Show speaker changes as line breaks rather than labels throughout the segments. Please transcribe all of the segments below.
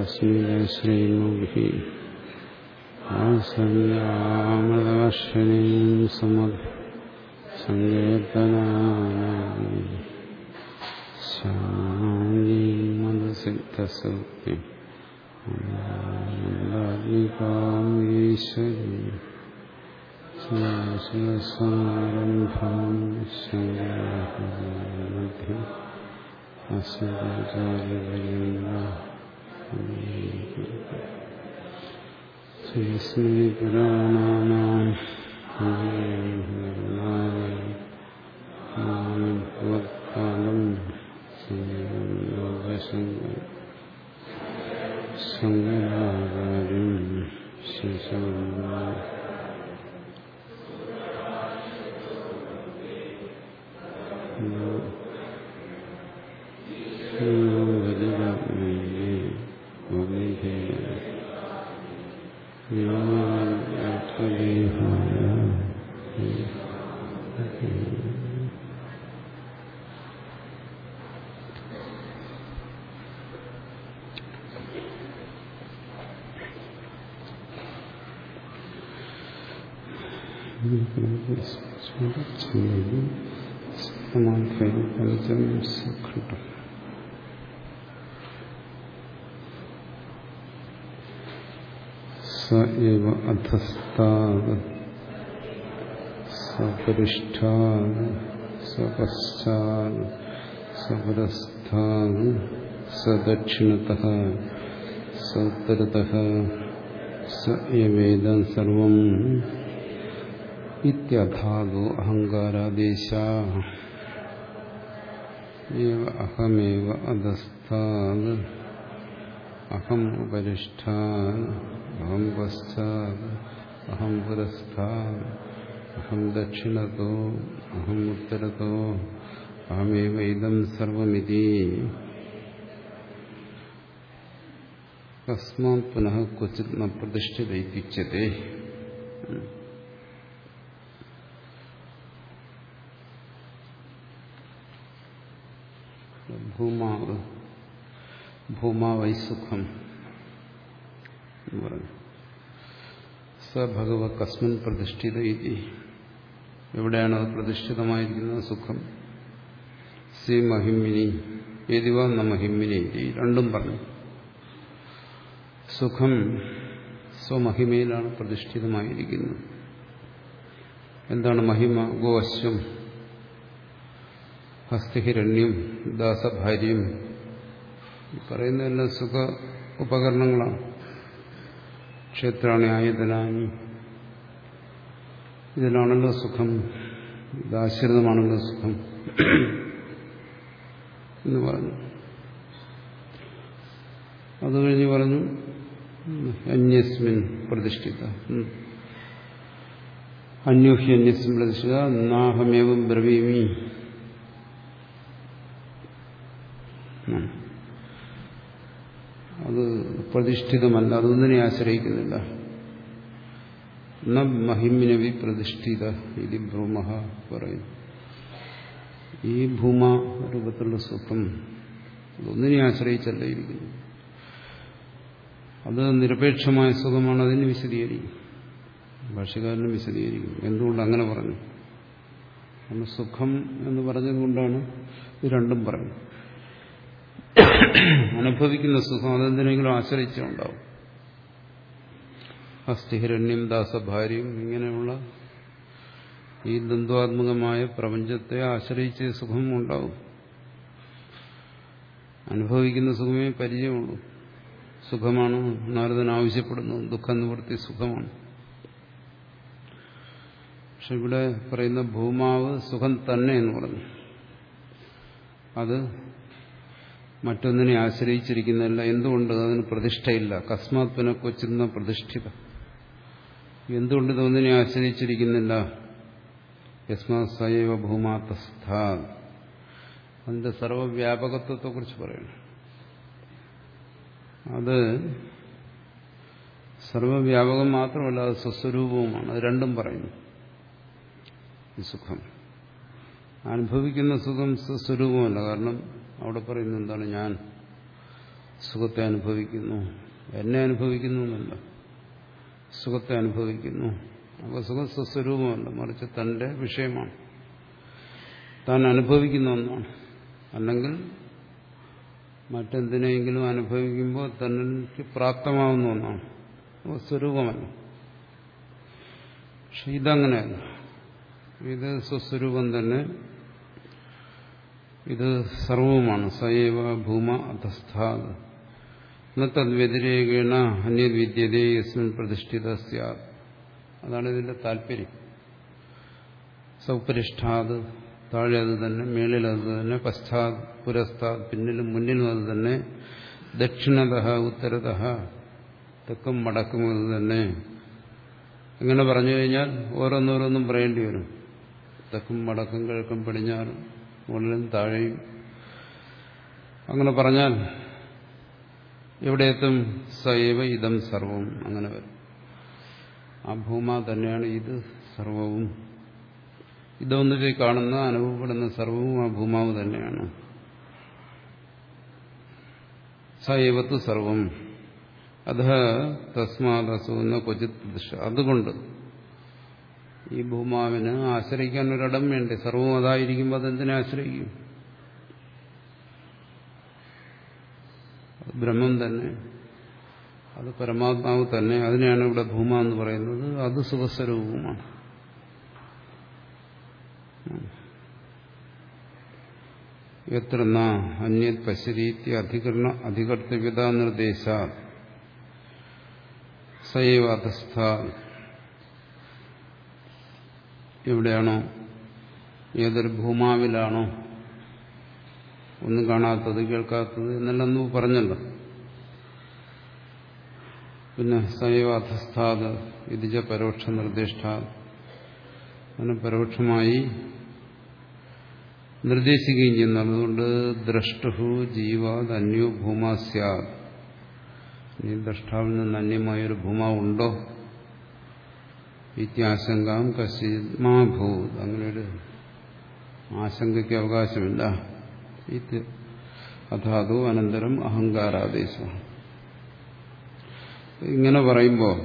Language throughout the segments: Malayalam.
ശ്രീമുഖി ആസന്യാമൃതവർഷിണീം സമത് സങ്കീർത്തനായി ശാന്തിമതസിദ്ധസൗക്തി ഈശ്വരി ശിവസാരംഭം ശങ്കരാചാര്യ അസുരാചാര്യ ശ്രീസ്മൃതിപുരാണാനാം ഭഗവത്പാദം യോഗശങ്കര ശങ്കരാചാര്യം ശിശുര സമാധൈര്യം സഖണ്ഡം സ എവ അധസ്താത് സപരിഷ്ഠാത് स സപരസ്ഥാത് സദക്ഷിണത സോത്തരത സ എവേദം സർവം ഇത്യഥാതു അഹങ്കാരാദേശ അഹമേവ അധസ്ഥാത് അഹം ഉപരിഷ്ഠാൻ അഹം പശ്ചാത് അഹം പുരസ്ഥാത് അഹം ദക്ഷിണതോ അഹം ഉത്തരതോ അഹമേവ ഇതം സർവമിതി തസ്മാത് പുനഃ ക്വചിത് ന പ്രതിഷ്ഠിതയിത്യുച്യത്തെ ഭൂമാവ് ഭൂമാവൈ എന്ന് പറഞ്ഞു. സ ഭഗവ കസ്മിൻ പ്രതിഷ്ഠിത ഇതി. എവിടെയാണ് അത് പ്രതിഷ്ഠിതമായിരിക്കുന്നത്? സുഖം. സി മഹിമിനി ഏതിവ ന മഹിമിനി രണ്ടും പറഞ്ഞു. സുഖം സ്വമഹിമയിലാണ് പ്രതിഷ്ഠിതമായിരിക്കുന്നത്. എന്താണ് മഹിമ? ഗോവശ്വം ഹസ്തിഹിരണ്യം ദാസഭാര്യം പറയുന്നതെല്ലാം സുഖ ഉപകരണങ്ങളാണ്. ക്ഷേത്രാണി ആയുധനാനി ഇതിലാണല്ലോ സുഖം. ഇതാശ്രിതമാണല്ലോ സുഖം. എന്ന് പറഞ്ഞു. അത് കഴിഞ്ഞ് പറഞ്ഞു അന്യസ്മിൻ പ്രതിഷ്ഠിത. അന്യോഹ്യ അന്യസ്മിൻ പ്രതിഷ്ഠിത. നാഹമേവം ബ്രവീമി. അത് പ്രതിഷ്ഠിതമല്ല അതൊന്നിനെ ആശ്രയിക്കുന്നില്ല. മഹിമിനവി പ്രതിഷ്ഠിത ഇതി ഭ്രൂമ പറയും. ഈ ഭൂമ രൂപത്തിലുള്ള സ്വത്വം അതൊന്നിനെ ആശ്രയിച്ചല്ല ഇരിക്കുന്നു അത് നിരപേക്ഷമായ സുഖമാണ് അതിന് വിശദീകരിക്കും. ഭാഷകാരനും വിശദീകരിക്കും. എന്തുകൊണ്ട് അങ്ങനെ പറഞ്ഞു? സുഖം എന്ന് പറഞ്ഞതുകൊണ്ടാണ് ഇത് രണ്ടും പറഞ്ഞത് അനുഭവിക്കുന്ന സുഖം അതെന്തിനെങ്കിലും ആശ്രയിച്ചുണ്ടാവും അസ്ഥിഹിരണ്യം ദാസഭാര്യം ഇങ്ങനെയുള്ള ഈ ദ്വന്ദ്വാത്മകമായ പ്രപഞ്ചത്തെ ആശ്രയിച്ച് സുഖം ഉണ്ടാവും. അനുഭവിക്കുന്ന സുഖമേ പരിചയമുള്ളൂ. സുഖമാണ്? നാരദൻ ആവശ്യപ്പെടുന്നു. ദുഃഖ നിവൃത്തി സുഖമാണ്. പക്ഷെ ഇവിടെ പറയുന്ന ഭൂമാവ് സുഖം തന്നെ എന്ന് പറഞ്ഞു. അത് മറ്റൊന്നിനെ ആശ്രയിച്ചിരിക്കുന്നില്ല എന്തുകൊണ്ട് അതിന് പ്രതിഷ്ഠയില്ല? കസ്മാത് പുന കൊച്ചുന്ന പ്രതിഷ്ഠിത. എന്തുകൊണ്ട് ഇതൊന്നിനെ ആശ്രയിച്ചിരിക്കുന്നില്ല? യസ്മാ സയവ ഭൂമാതസ്ഥ. അതിന്റെ സർവവ്യാപകത്വത്തെക്കുറിച്ച് പറയണം. അത് സർവവ്യാപകം മാത്രമല്ല അത് സ്വസ്വരൂപവുമാണ്. അത് രണ്ടും പറയുന്നു. ഈ സുഖം. അനുഭവിക്കുന്ന സുഖം സ്വസ്വരൂപമല്ല. കാരണം അവിടെ പറയുന്നത് എന്താണ് ഞാൻ സുഖത്തെ അനുഭവിക്കുന്നു? എന്നെ അനുഭവിക്കുന്നു എന്നല്ല. സുഖത്തെ അനുഭവിക്കുന്നു. അപ്പോൾ സുഖം സ്വസ്വരൂപമല്ല മറിച്ച് തന്റെ വിഷയമാണ്. താൻ അനുഭവിക്കുന്ന ഒന്നാണ്. അല്ലെങ്കിൽ മറ്റെന്തിനെങ്കിലും അനുഭവിക്കുമ്പോൾ തനിക്ക് പ്രാപ്തമാവുന്ന ഒന്നാണ്. അപ്പോൾ സ്വരൂപമല്ല. പക്ഷെ ഇതങ്ങനെയല്ല. ഇത് സ്വസ്വരൂപം തന്നെ ഇത് സർവവുമാണ്. സയവ ഭൂമ അധസ്ഥാത് തദ്വ്യതിരേകേണ അന്യവിദ്യതേ യസ്മിൻ പ്രതിഷ്ഠിത സ്യാത്. അതാണ് ഇതിന്റെ താല്പര്യം സൗപരിഷ്ഠാത് താഴെ അത് തന്നെ മേളിൽ അത് തന്നെ പശ്ചാത് പുരസ്താത് പിന്നിലും മുന്നിലും അത് തന്നെ ദക്ഷിണത ഉത്തരത തെക്കും മടക്കും അത് തന്നെ. ഇങ്ങനെ പറഞ്ഞു കഴിഞ്ഞാൽ ഓരോന്നോരോന്നും പറയേണ്ടി വരും. തെക്കും വടക്കും കിഴക്കും പടിഞ്ഞാറും. മുകളിലും താഴെയും. അങ്ങനെ പറഞ്ഞാൽ എവിടെയെത്തും സൈവ ഇതം സർവം അങ്ങനെ വരും. ആ ഭൂമ തന്നെയാണ് ഇത് സർവവും. ഇതൊന്നിൽ കാണുന്ന അനുഭവപ്പെടുന്ന സർവവും ആ ഭൂമാവ് തന്നെയാണ്. സൈവത്ത് സർവം. അധ തസ്മാദസുന്ന എന്ന പ്രതിഷ്ഠ. അതുകൊണ്ട് ഈ ഭൂമാവിന് ആശ്രയിക്കാൻ ഒരിടം വേണ്ടേ? സർവവും അതായിരിക്കുമ്പോൾ അതെന്തിനെ ആശ്രയിക്കും? ബ്രഹ്മം തന്നെ. അത് പരമാത്മാവ് തന്നെ. അതിനെയാണ് ഇവിടെ ഭൂമ എന്ന് പറയുന്നത്. അത് സുഖസ്വരൂപമാണ് എത്ര അന്യത് പശരീത്തി അധികരണ അധികർത്തവ്യത നിർദ്ദേശ സൈവ അധസ്ഥ എവിടെയാണോ ഏതൊരു ഭൂമാവിലാണോ? ഒന്നും കാണാത്തത് കേൾക്കാത്തത് എന്നെല്ലാം ഒന്ന് പറഞ്ഞല്ലോ. പിന്നെ സൈവ അധസ്ഥാത് ഇതിജ പരോക്ഷ നിർദ്ദിഷ്ട. അങ്ങനെ പരോക്ഷമായി നിർദ്ദേശിക്കുകയും ചെയ്യുന്നു. അതുകൊണ്ട് ദ്രഷ്ടു ജീവാത് അന്യോ ഭൂമാ സ്യാത് ഈ ദ്രഷ്ടാവിൽ നിന്ന് അന്യമായൊരു ഭൂമാവുണ്ടോ? ഇത്യാശങ്കാം കശിമാഭൂത് അങ്ങനെയൊരു ആശങ്കയ്ക്ക് അവകാശമില്ല ഇത് അഥാതു അനന്തരം അഹങ്കാരാദേശ. ഇങ്ങനെ പറയുമ്പോൾ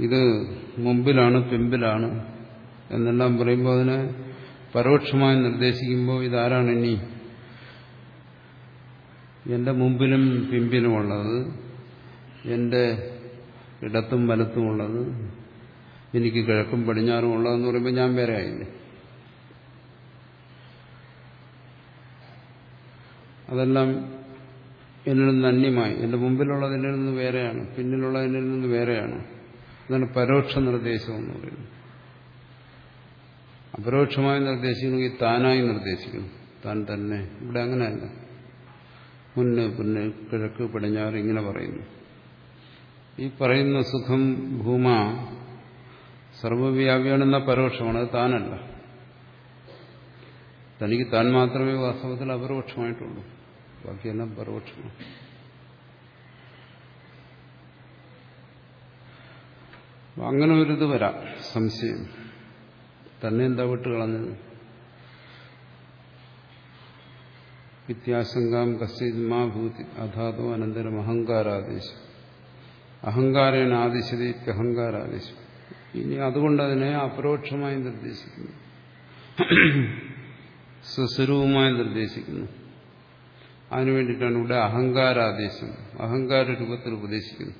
ഇത് മുമ്പിലാണ് പിമ്പിലാണ് എന്നെല്ലാം പറയുമ്പോൾ അതിനെ പരോക്ഷമായി നിർദ്ദേശിക്കുമ്പോൾ ഇതാരാണ് ഇനി? എന്റെ മുമ്പിലും പിമ്പിലുമുള്ളത്. എന്റെ ഇടത്തും വലത്തുമുള്ളത് എനിക്ക് കിഴക്കും പടിഞ്ഞാറും ഉള്ളതെന്ന് പറയുമ്പോൾ ഞാൻ വേറെ ആയില്ലേ? അതെല്ലാം എന്നിൽ നിന്ന് അന്യമായി. എന്റെ മുമ്പിലുള്ളത് എന്നിൽ നിന്ന് വേറെയാണ്. പിന്നിലുള്ളത് എന്നിൽ നിന്ന് വേറെയാണ്. അതാണ് പരോക്ഷ നിർദ്ദേശം എന്ന് പറയുന്നത്. അപരോക്ഷമായി നിർദ്ദേശിക്കണമെങ്കിൽ താനായി നിർദ്ദേശിക്കണം. താൻ തന്നെ. ഇവിടെ അങ്ങനെയല്ല. മുന്ന് പിന്നെ കിഴക്ക് പടിഞ്ഞാറ് ഇങ്ങനെ പറയുന്നു. ഈ പറയുന്ന സുഖം ഭൂമ സർവവ്യാപിയാണെന്ന പരോക്ഷമാണ്. അത് താനല്ല. തനിക്ക് താൻ മാത്രമേ വാസ്തവത്തിൽ അപരോക്ഷമായിട്ടുള്ളൂ. ബാക്കിയെല്ലാം പരോക്ഷമാണ്. അങ്ങനെ ഒരിത് വരാം. സംശയം. തന്നെ എന്താ വിട്ട് കളഞ്ഞത്? വിത്യാശങ്കാം കസ്യമാ ഭൂതി അധാതോ അനന്തരം അഹങ്കാരാദേശം. അഹങ്കാരേണ ആദിശതി ഇനി അതുകൊണ്ട് അതിനെ അപരോക്ഷമായി നിർദ്ദേശിക്കുന്നു. സ്വസ്വരൂപമായി നിർദ്ദേശിക്കുന്നു. അതിനു വേണ്ടിയിട്ടാണ് ഇവിടെ അഹങ്കാരാദേശം അഹങ്കാര രൂപത്തിൽ ഉപദേശിക്കുന്നു.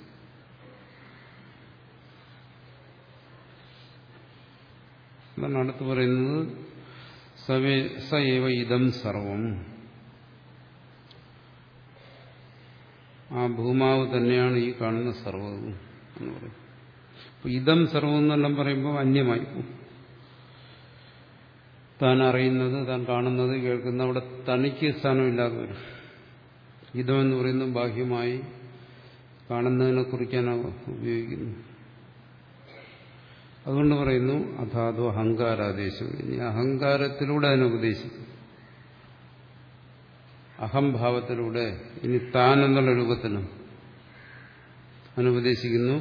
അതാണ് അടുത്ത് പറയുന്നത് സവേ സയവ ഇതം സർവം. ആ ഭൂമാവ് തന്നെയാണ് ഈ കാണുന്ന സർവവും എന്ന് പറയും. ഇതം സർവം എന്നെല്ലാം പറയുമ്പോൾ അന്യമായി പോകും. താൻ അറിയുന്നത് താൻ കാണുന്നത് കേൾക്കുന്ന അവിടെ തനിക്ക് സ്ഥാനമില്ലാതെ വരും. ഇതമെന്ന് പറയുന്നത് ബാഹ്യമായി കാണുന്നതിനെ കുറിക്കാൻ ഉപയോഗിക്കുന്നു. അതുകൊണ്ട് പറയുന്നു അഥാതു അഹങ്കാരാദേശം. ഇനി അഹങ്കാരത്തിലൂടെ അതിനെ ഉപദേശിക്കും അഹംഭാവത്തിലൂടെ ഇനി താൻ എന്നുള്ള രൂപത്തിനും അനുപദേശിക്കുന്നു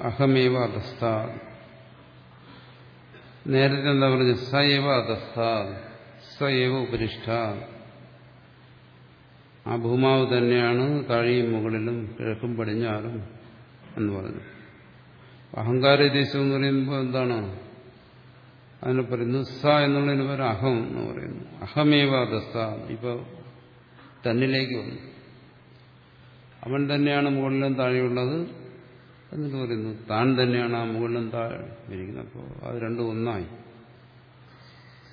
അഹമേവ അധസ്ഥ. നേരത്തെ എന്താ പറഞ്ഞു സയവ അധസ്ഥ. സയവ ഉപരിഷ്ഠ. ആ ഭൂമാവ് തന്നെയാണ് താഴെയും മുകളിലും കിഴക്കും പടിഞ്ഞാറും എന്ന് പറഞ്ഞു അഹങ്കാരദേശം എന്ന് പറയുമ്പോൾ എന്താണ്? അതിനെ പറയുന്നു സ എന്നുള്ളതിന് പേര് അഹം എന്ന് പറയുന്നു. അഹമേവ ദസ്ത ഇപ്പൊ തന്നിലേക്ക് വന്നു. അവൻ തന്നെയാണ് മുകളിലും താഴെയുള്ളത് എന്നിട്ട് പറയുന്നു താൻ തന്നെയാണ് ആ മുകളിലും താഴെ ഇരിക്കുന്നത്. അപ്പോൾ അത് രണ്ടും ഒന്നായി.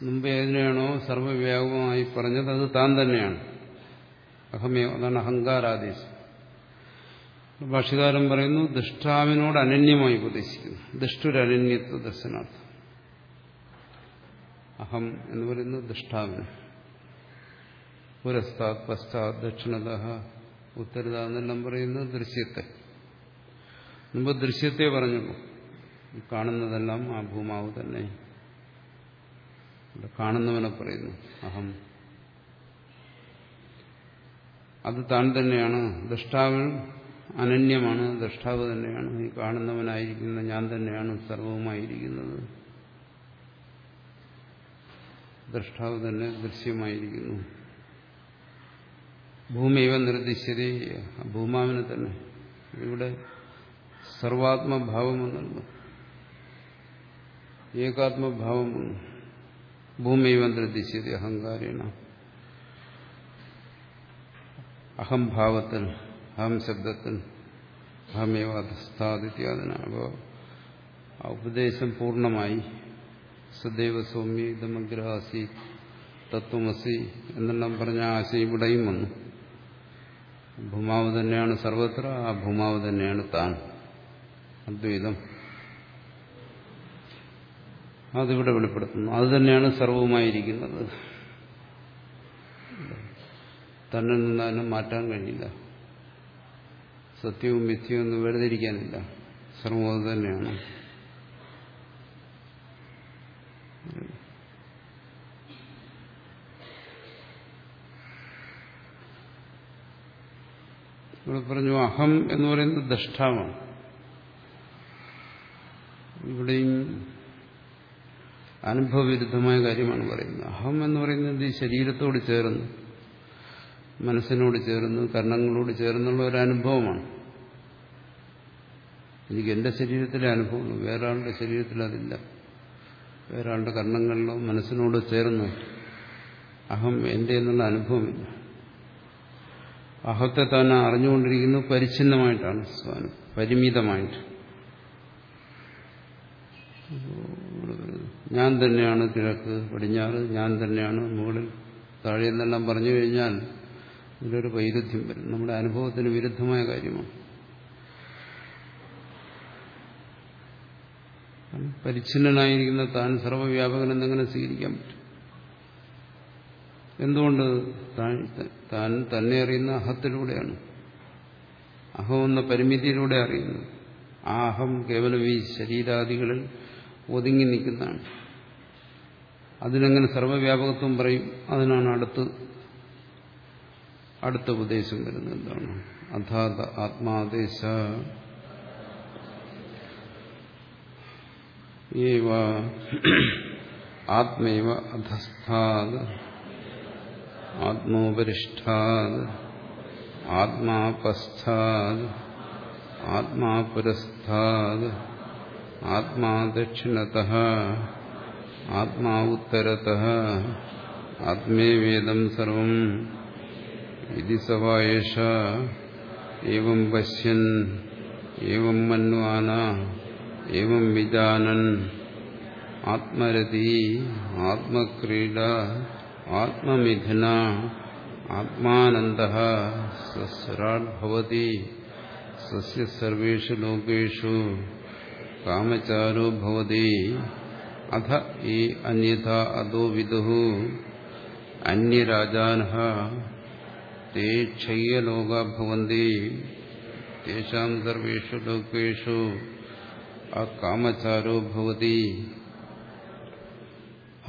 മുമ്പ് ഏതിനെയാണോ സർവവ്യാപകമായി പറഞ്ഞത് അത് താൻ തന്നെയാണ്. അഹമേവ അതാണ് അഹങ്കാരാദേശം. ഭാഷകാരൻ പറയുന്നു ദുഷ്ടാവിനോട് അനന്യമായി ഉപദേശിക്കുന്നു. ദുഷ്ടൊരനന്യത്വ ദർശനാർത്ഥം അഹം എന്ന് പറയുന്നത് ദൃഷ്ടാവിന് പുരസ്താത് പശ്ചാത് ദക്ഷിണത ഉത്തരത എന്നെല്ലാം പറയുന്നത് ദൃശ്യത്തെ. മുമ്പ് ദൃശ്യത്തെ പറഞ്ഞു. കാണുന്നതെല്ലാം ആ ഭൂമാവ് തന്നെ. കാണുന്നവനെ പറയുന്നു. അഹം. അത് താൻ തന്നെയാണ്. ദൃഷ്ടാവ് അനന്യമാണ്. ദൃഷ്ടാവ് തന്നെയാണ്. ഈ കാണുന്നവനായിരിക്കുന്ന ഞാൻ തന്നെയാണ്. സർവവുമായിരിക്കുന്നത്. ദൃഷ്ടാവ് തന്നെ ദൃശ്യമായിരിക്കുന്നു. ഭൂമിയവ നിർദ്ദിശ്യത ഭൂമാവിനെ തന്നെ. ഇവിടെ സർവാത്മഭാവം എന്നല്ലോ ഏകാത്മഭാവം ഭൂമിയവ നിർദ്ദിശ്യത അഹങ്കാരേണ. അഹംഭാവത്തിൽ അഹം ശബ്ദത്തിൽ അഹമേവ അധസ്ഥാദിത്യാദിന അപ്പോൾ ഉപദേശം പൂർണമായി സദൈവ സൗമ്യ ഇതമഗ്രഹാസി തത്വമസി എന്നെല്ലാം പറഞ്ഞ ആശയം ഇവിടെയും വന്നു. ഭൂമാവ് തന്നെയാണ് സർവത്ര ആ ഭൂമാവ് തന്നെയാണ് താൻ. അദ്വൈതം. അതിവിടെ വെളിപ്പെടുത്തുന്നു. അത് തന്നെയാണ് സർവവുമായിരിക്കുന്നത്. തന്നെ നിന്നാലും മാറ്റാൻ കഴിയില്ല. സത്യവും മിഥ്യവും ഒന്നും വേർതിരിക്കാനില്ല സർവം അത് തന്നെയാണ്. ഇവിടെ പറഞ്ഞു അഹം എന്ന് പറയുന്നത് ദഷ്ടാവാണ്. ഇവിടെയും അനുഭവവിരുദ്ധമായ കാര്യമാണ് പറയുന്നത്. അഹം എന്ന് പറയുന്നത് ഈ ശരീരത്തോട് ചേർന്ന് മനസ്സിനോട് ചേർന്ന് കർണങ്ങളോട് ചേർന്നുള്ള ഒരു അനുഭവമാണ്. എനിക്ക് എന്റെ ശരീരത്തിലെ അനുഭവമുള്ളൂ വേറെ ആളുടെ ശരീരത്തിൽ അതില്ല. വേറെ ആളുടെ കർണങ്ങളിലോ മനസ്സിനോട് ചേർന്ന് അഹം എന്റെ എന്നുള്ള അനുഭവമില്ല. അഹത്തെ താൻ അറിഞ്ഞുകൊണ്ടിരിക്കുന്നത് പരിച്ഛിന്നമായിട്ടാണ് സ്വാനം പരിമിതമായിട്ട്. ഞാൻ തന്നെയാണ് കിഴക്ക് പടിഞ്ഞാറ് ഞാൻ തന്നെയാണ് മുകളിൽ. താഴെ എന്നെല്ലാം പറഞ്ഞു കഴിഞ്ഞാൽ ഇതിലൊരു വൈരുദ്ധ്യം വരും. നമ്മുടെ അനുഭവത്തിന് വിരുദ്ധമായ കാര്യമാണ്. പരിച്ഛിന്നനായിരിക്കുന്ന താൻ സർവവ്യാപകൻ എന്നെങ്ങനെ സ്വീകരിക്കാൻ പറ്റും? എന്തുകൊണ്ട് താൻ തന്നെ അറിയുന്ന അഹത്തിലൂടെയാണ്. അഹം എന്ന പരിമിതിയിലൂടെ അറിയുന്നു. ആ അഹം കേവലം ഈ ശരീരാദികളിൽ ഒതുങ്ങി നിൽക്കുന്നതാണ്. അതിനങ്ങനെ സർവവ്യാപകത്വം പറയും. അതിനാണ് അടുത്ത് അടുത്ത ഉപദേശം വരുന്നത് എന്താണ്? അഥാത ആത്മാദേശ. ആത്മേവ അധസ്ഥാത്. ആത്മോപരിഷ്ഠാത് ആത്മാപസ്ഥാത് ആത്മാപുരസ്ഥാത് ആത്മാദക്ഷിണത ആത്മാ ദക്ഷിണത ആത്മാ ഉത്തരത ആത്മേവേദം സർവം. ഇതി സവായേഷ ഏവം പശ്യൻ ഏവം മന്വാന ഏവം വിജാനൻ. ആത്മരതി ആത്മക്രീഡ ആത്മമിഥുന ആത്മാനന്ദ സസ്രാട് ഭവതി സസ്യ സർവേഷു ലോകേഷു കാമചാരോ ഭവതി അധ ഈ അന്യഥ അതോ വിദുഹു അന്യരാജാന തേ ക്ഷയ്യലോക ഭവന്തി തേഷാം സർവേഷു ലോകേഷു അകാമചാരോ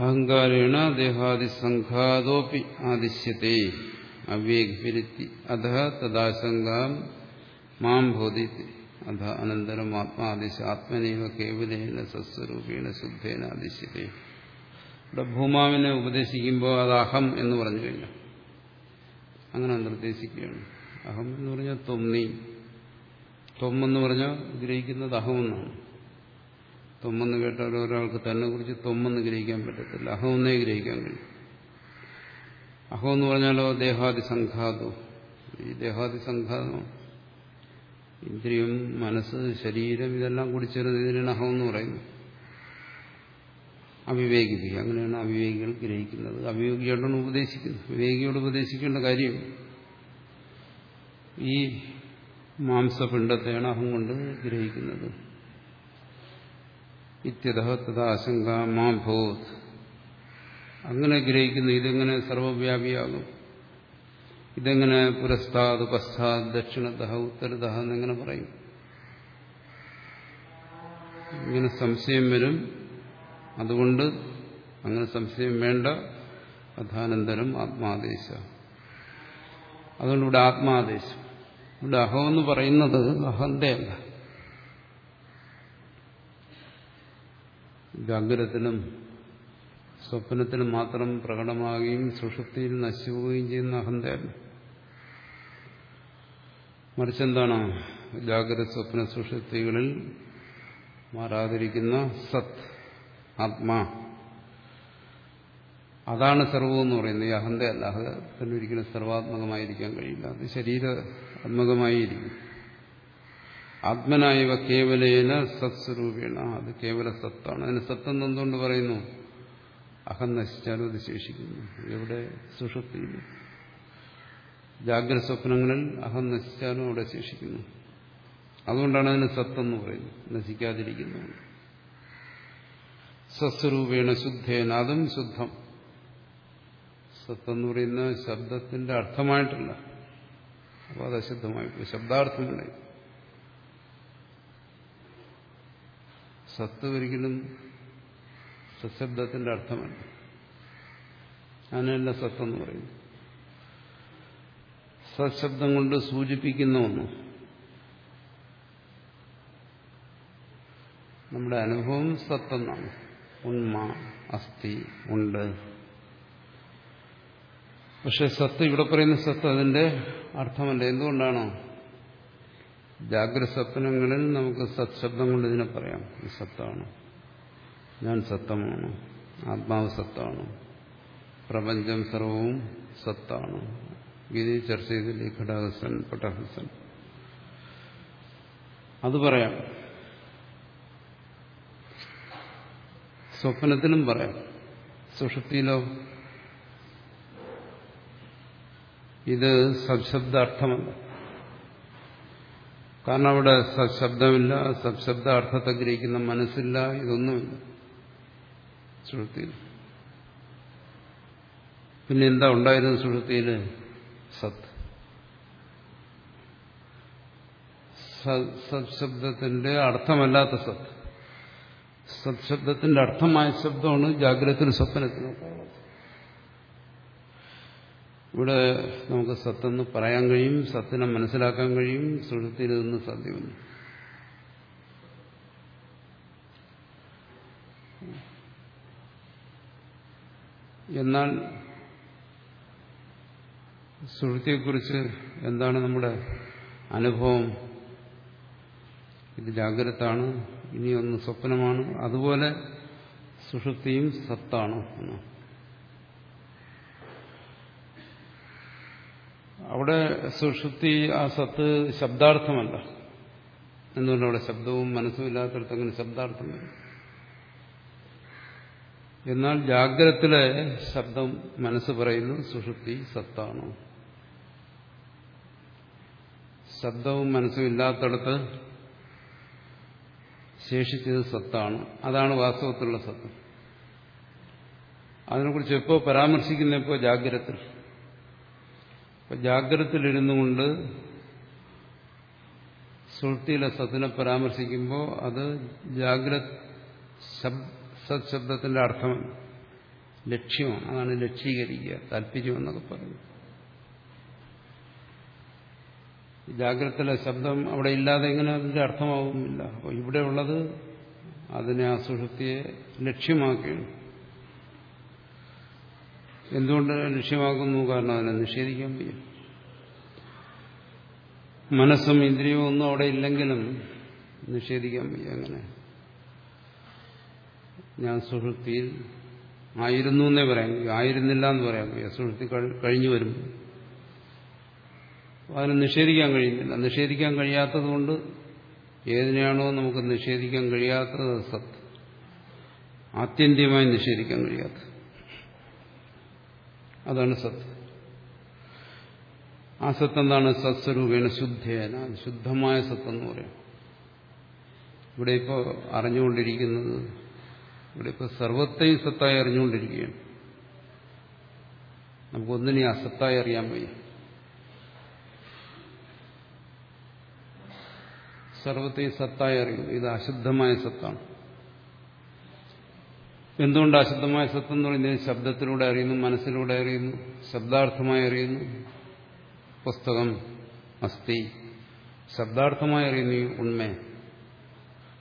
അഹങ്കാരേണ ദേഹാദിസംഘാതോപി ആദിശ്യത്തെ. അവ്യേഗ്ഭിരുത്തി. അധ തദാശങ്കാം മാം ഭവതി അധ അനന്തരം ആത്മാദിശ ആത്മനേവ കേവലേന സസ്വരൂപേണ ശുദ്ധേന ആദിശ്യത്തെ. ഇവിടെ ഭൂമാവിനെ ഉപദേശിക്കുമ്പോൾ അത് അഹം എന്ന് പറഞ്ഞു കഴിഞ്ഞു. അങ്ങനെ നിർദ്ദേശിക്കുകയാണ്. അഹം എന്ന് പറഞ്ഞാൽ തൊമ്മി. തൊമ്മെന്ന് പറഞ്ഞാൽ ഗ്രഹിക്കുന്നത് അഹമെന്നാണ് തൊമ്മെന്ന് കേട്ടാൽ ഒരാൾക്ക് തന്നെ കുറിച്ച് തൊമ്മെന്ന് ഗ്രഹിക്കാൻ പറ്റത്തില്ല. അഹമെന്നേ ഗ്രഹിക്കാൻ കഴിയും. അഹം എന്ന് പറഞ്ഞാലോ ദേഹാദി സംഘാതോ ഈ ദേഹാദി സംഘാതം ഇന്ദ്രിയം മനസ്സ് ശരീരം ഇതെല്ലാം കൂടി ചേർന്ന് ഇതിനാണ് അഹം എന്ന് പറയുന്നത്. അവിവേകി അങ്ങനെയാണ് അവിവേകികൾ ഗ്രഹിക്കുന്നത്. അവിവേകിയോടാണ് ഉപദേശിക്കുന്നത് വിവേകിയോട് ഉപദേശിക്കേണ്ട കാര്യം ഈ മാംസപിണ്ഡത്തെയാണ് അഹം കൊണ്ട് ഗ്രഹിക്കുന്നത്. ഇത്യത മാ ഭൂത്. അങ്ങനെ ഗ്രഹിക്കുന്നു ഇതെങ്ങനെ സർവവ്യാപിയാകും? ഇതെങ്ങനെ പുരസ്താത് പശ്ചാത് ദക്ഷിണതഹ ഉത്തരതഹ എന്നിങ്ങനെ പറയും? ഇങ്ങനെ സംശയം വരും അതുകൊണ്ട് അങ്ങനെ സംശയം വേണ്ട. അഥാനന്തരം ആത്മാദേശ. അതുകൊണ്ട് ഇവിടെ ആത്മാദേശം. ഇവിടെ അഹോ എന്ന് പറയുന്നത് അഹന്തയല്ല ജാഗ്രതത്തിലും സ്വപ്നത്തിലും മാത്രം പ്രകടമാകുകയും സുഷുപ്തിയിൽ നശിക്കുകയും ചെയ്യുന്ന അഹന്തയല്ല മറിച്ചെന്താണ് ജാഗ്രത സ്വപ്ന സുഷുപ്തികളിൽ മാറാതിരിക്കുന്ന സത് ആത്മാ? അതാണ് സർവമെന്ന് പറയുന്നത്. ഈ അഹന്തയല്ല അഹത്തിന് ഒരിക്കലും സർവാത്മകമായിരിക്കാൻ കഴിയില്ല. അത് ശരീരാത്മകമായിരിക്കും ആത്മനായവ കേവലേന സത്സ്വരൂപേണ. അത് കേവല സത്താണ്. അതിന് സത്തെന്ന് എന്തുകൊണ്ട് പറയുന്നു? അഹം നശിച്ചാലും അത് ശേഷിക്കുന്നു. എവിടെ? സുഷുപ്തിയിൽ. ജാഗ്രത സ്വപ്നങ്ങളിൽ അഹം നശിച്ചാലും അവിടെ ശേഷിക്കുന്നു. അതുകൊണ്ടാണ് അതിന് സത്തെന്ന് പറയുന്നത്. നശിക്കാതിരിക്കുന്നു. സസ്വരൂപേണ ശുദ്ധേന. അതും ശുദ്ധം. സത്തെന്ന് പറയുന്ന ശബ്ദത്തിന്റെ അർത്ഥമായിട്ടല്ല. അപ്പോൾ അത് അശുദ്ധമായി ശബ്ദാർത്ഥമില്ല സത്ത് ഒരിക്കലും സശബ്ദത്തിന്റെ അർത്ഥമല്ല. അതിനല്ല സത്തെന്ന് പറയുന്നു സശബ്ദം കൊണ്ട് സൂചിപ്പിക്കുന്ന ഒന്ന്. നമ്മുടെ അനുഭവം സത്തെന്നാണ്. ഉണ്മ അസ്ഥി ഉണ്ട്. പക്ഷെ സത്ത് ഇവിടെ പറയുന്ന സത്ത് അതിന്റെ അർത്ഥമല്ല. എന്തുകൊണ്ടാണോ ജാഗ്രത സ്വപ്നങ്ങളിൽ നമുക്ക് സത്ശബ്ദം കൊണ്ട് ഇതിനെ പറയാം. സത്താണ്. ഞാൻ സത്തമാണ്. ആത്മാവ് സത്താണ്. പ്രപഞ്ചം സർവവും സത്താണ്. ഗീതയിൽ ചർച്ച ചെയ്തില്ലേ ഘടഹസൻ പട്ടഹസൻ. അത് പറയാം. സ്വപ്നത്തിലും പറയാം. സുഷുപ്തിയിലോ? ഇത് സബ്ശബ്ദാർത്ഥമല്ല കാരണം അവിടെ സശബ്ദമില്ല സബ്ശബ്ദ അർത്ഥത്തെ ഗ്രഹിക്കുന്ന മനസ്സില്ല ഇതൊന്നുമില്ല. ശ്രുതിയിൽ പിന്നെ എന്താ ഉണ്ടായിരുന്നു സുഷുപ്തിയിൽ സത്. സത്ശബ്ദത്തിന്റെ അർത്ഥമല്ലാത്ത സത്. സത്ശബ്ദത്തിന്റെ അർത്ഥമായ ശബ്ദമാണ് ജാഗ്രതത്തിനും സ്വപ്നത്തിനൊക്കെ ഇവിടെ നമുക്ക് സത്തെന്ന് പറയാൻ കഴിയും സത്തിനെ മനസ്സിലാക്കാൻ കഴിയും സുഹൃത്തിൽ നിന്ന് സാധ്യമല്ല. എന്നാൽ സുഹൃത്തിയെക്കുറിച്ച് എന്താണ് നമ്മുടെ അനുഭവം? ഇത് ജാഗ്രതാണ് ഇനിയൊന്ന് സ്വപ്നമാണ്. അതുപോലെ സുഷുപ്തിയും സത്താണ് എന്നാണ് അവിടെ സുഷുപ്തി ആ സത്ത് ശബ്ദാർത്ഥമല്ല. എന്തുകൊണ്ട് അവിടെ ശബ്ദവും മനസ്സും ഇല്ലാത്തടത്ത് അങ്ങനെ ശബ്ദാർത്ഥമില്ല? എന്നാൽ ജാഗ്രത്തിലെ ശബ്ദം മനസ്സ് പറയുന്നു സുഷുപ്തി സത്താണ്. ശബ്ദവും മനസ്സും ഇല്ലാത്തടത്ത് ശേഷിച്ചത് സത്താണ്. അതാണ് വാസ്തവത്തിലുള്ള സത്യം. അതിനെക്കുറിച്ച് എപ്പോ പരാമർശിക്കുന്ന എപ്പോ ജാഗ്രത അപ്പൊ ജാഗ്രതത്തിലിരുന്നു കൊണ്ട് സുഹൃത്തിയിലെ സത്തിനെ പരാമർശിക്കുമ്പോൾ അത് ജാഗ്രത സത്ശബ്ദത്തിന്റെ അർത്ഥം ലക്ഷ്യമാണ്. അതാണ് ലക്ഷീകരിക്കുക താല്പര്യം എന്നൊക്കെ പറയുന്നത്. ജാഗ്രതയിലെ ശബ്ദം അവിടെ ഇല്ലാതെ എങ്ങനെ അതിന്റെ അർത്ഥമാവുന്നില്ല. അപ്പോൾ ഇവിടെ ഉള്ളത് അതിനെ ആ സുഷുപ്തിയെ ലക്ഷ്യമാക്കുകയാണ് എന്തുകൊണ്ട് ലക്ഷ്യമാക്കുന്നു കാരണം അതിനെ നിഷേധിക്കാൻ വയ്യ. മനസ്സും ഇന്ദ്രിയവും ഒന്നും അവിടെ ഇല്ലെങ്കിലും നിഷേധിക്കാൻ വയ്യ അങ്ങനെ. ഞാൻ സുഹൃത്തിയിൽ ആയിരുന്നു എന്നേ പറയാം ആയിരുന്നില്ല എന്ന് പറയാം സുഹൃത്തി കഴിഞ്ഞു വരും. അതിനെ നിഷേധിക്കാൻ കഴിയുന്നില്ല. നിഷേധിക്കാൻ കഴിയാത്തത് കൊണ്ട് ഏതിനെയാണോ നമുക്ക് നിഷേധിക്കാൻ കഴിയാത്തത് സത്. ആത്യന്തികമായി നിഷേധിക്കാൻ കഴിയാത്തത്. അതാണ് സത്ത്. ആ സത്ത് എന്താണ് സത്സ്വരൂപേണ ശുദ്ധേന. ശുദ്ധമായ സത്തെന്ന് പറയാം. ഇവിടെ ഇപ്പോൾ അറിഞ്ഞുകൊണ്ടിരിക്കുന്നത് ഇവിടെ ഇപ്പോൾ സർവത്തെയും സത്തായി അറിഞ്ഞുകൊണ്ടിരിക്കുകയാണ്. നമുക്കൊന്നിനെ അസത്തായി അറിയാൻ വയ്യ. സർവത്തെയും സത്തായി അറിയുന്നു. ഇത് അശുദ്ധമായ സത്താണ്. എന്തുകൊണ്ട് അശുദ്ധമായ സത്വം എന്ന് പറയുന്നത്? ശബ്ദത്തിലൂടെ അറിയുന്നു മനസ്സിലൂടെ അറിയുന്നു ശബ്ദാർത്ഥമായി അറിയുന്നു. പുസ്തകം അസ്ഥി. ശബ്ദാർത്ഥമായി അറിയുന്നു ഈ ഉണ്മ.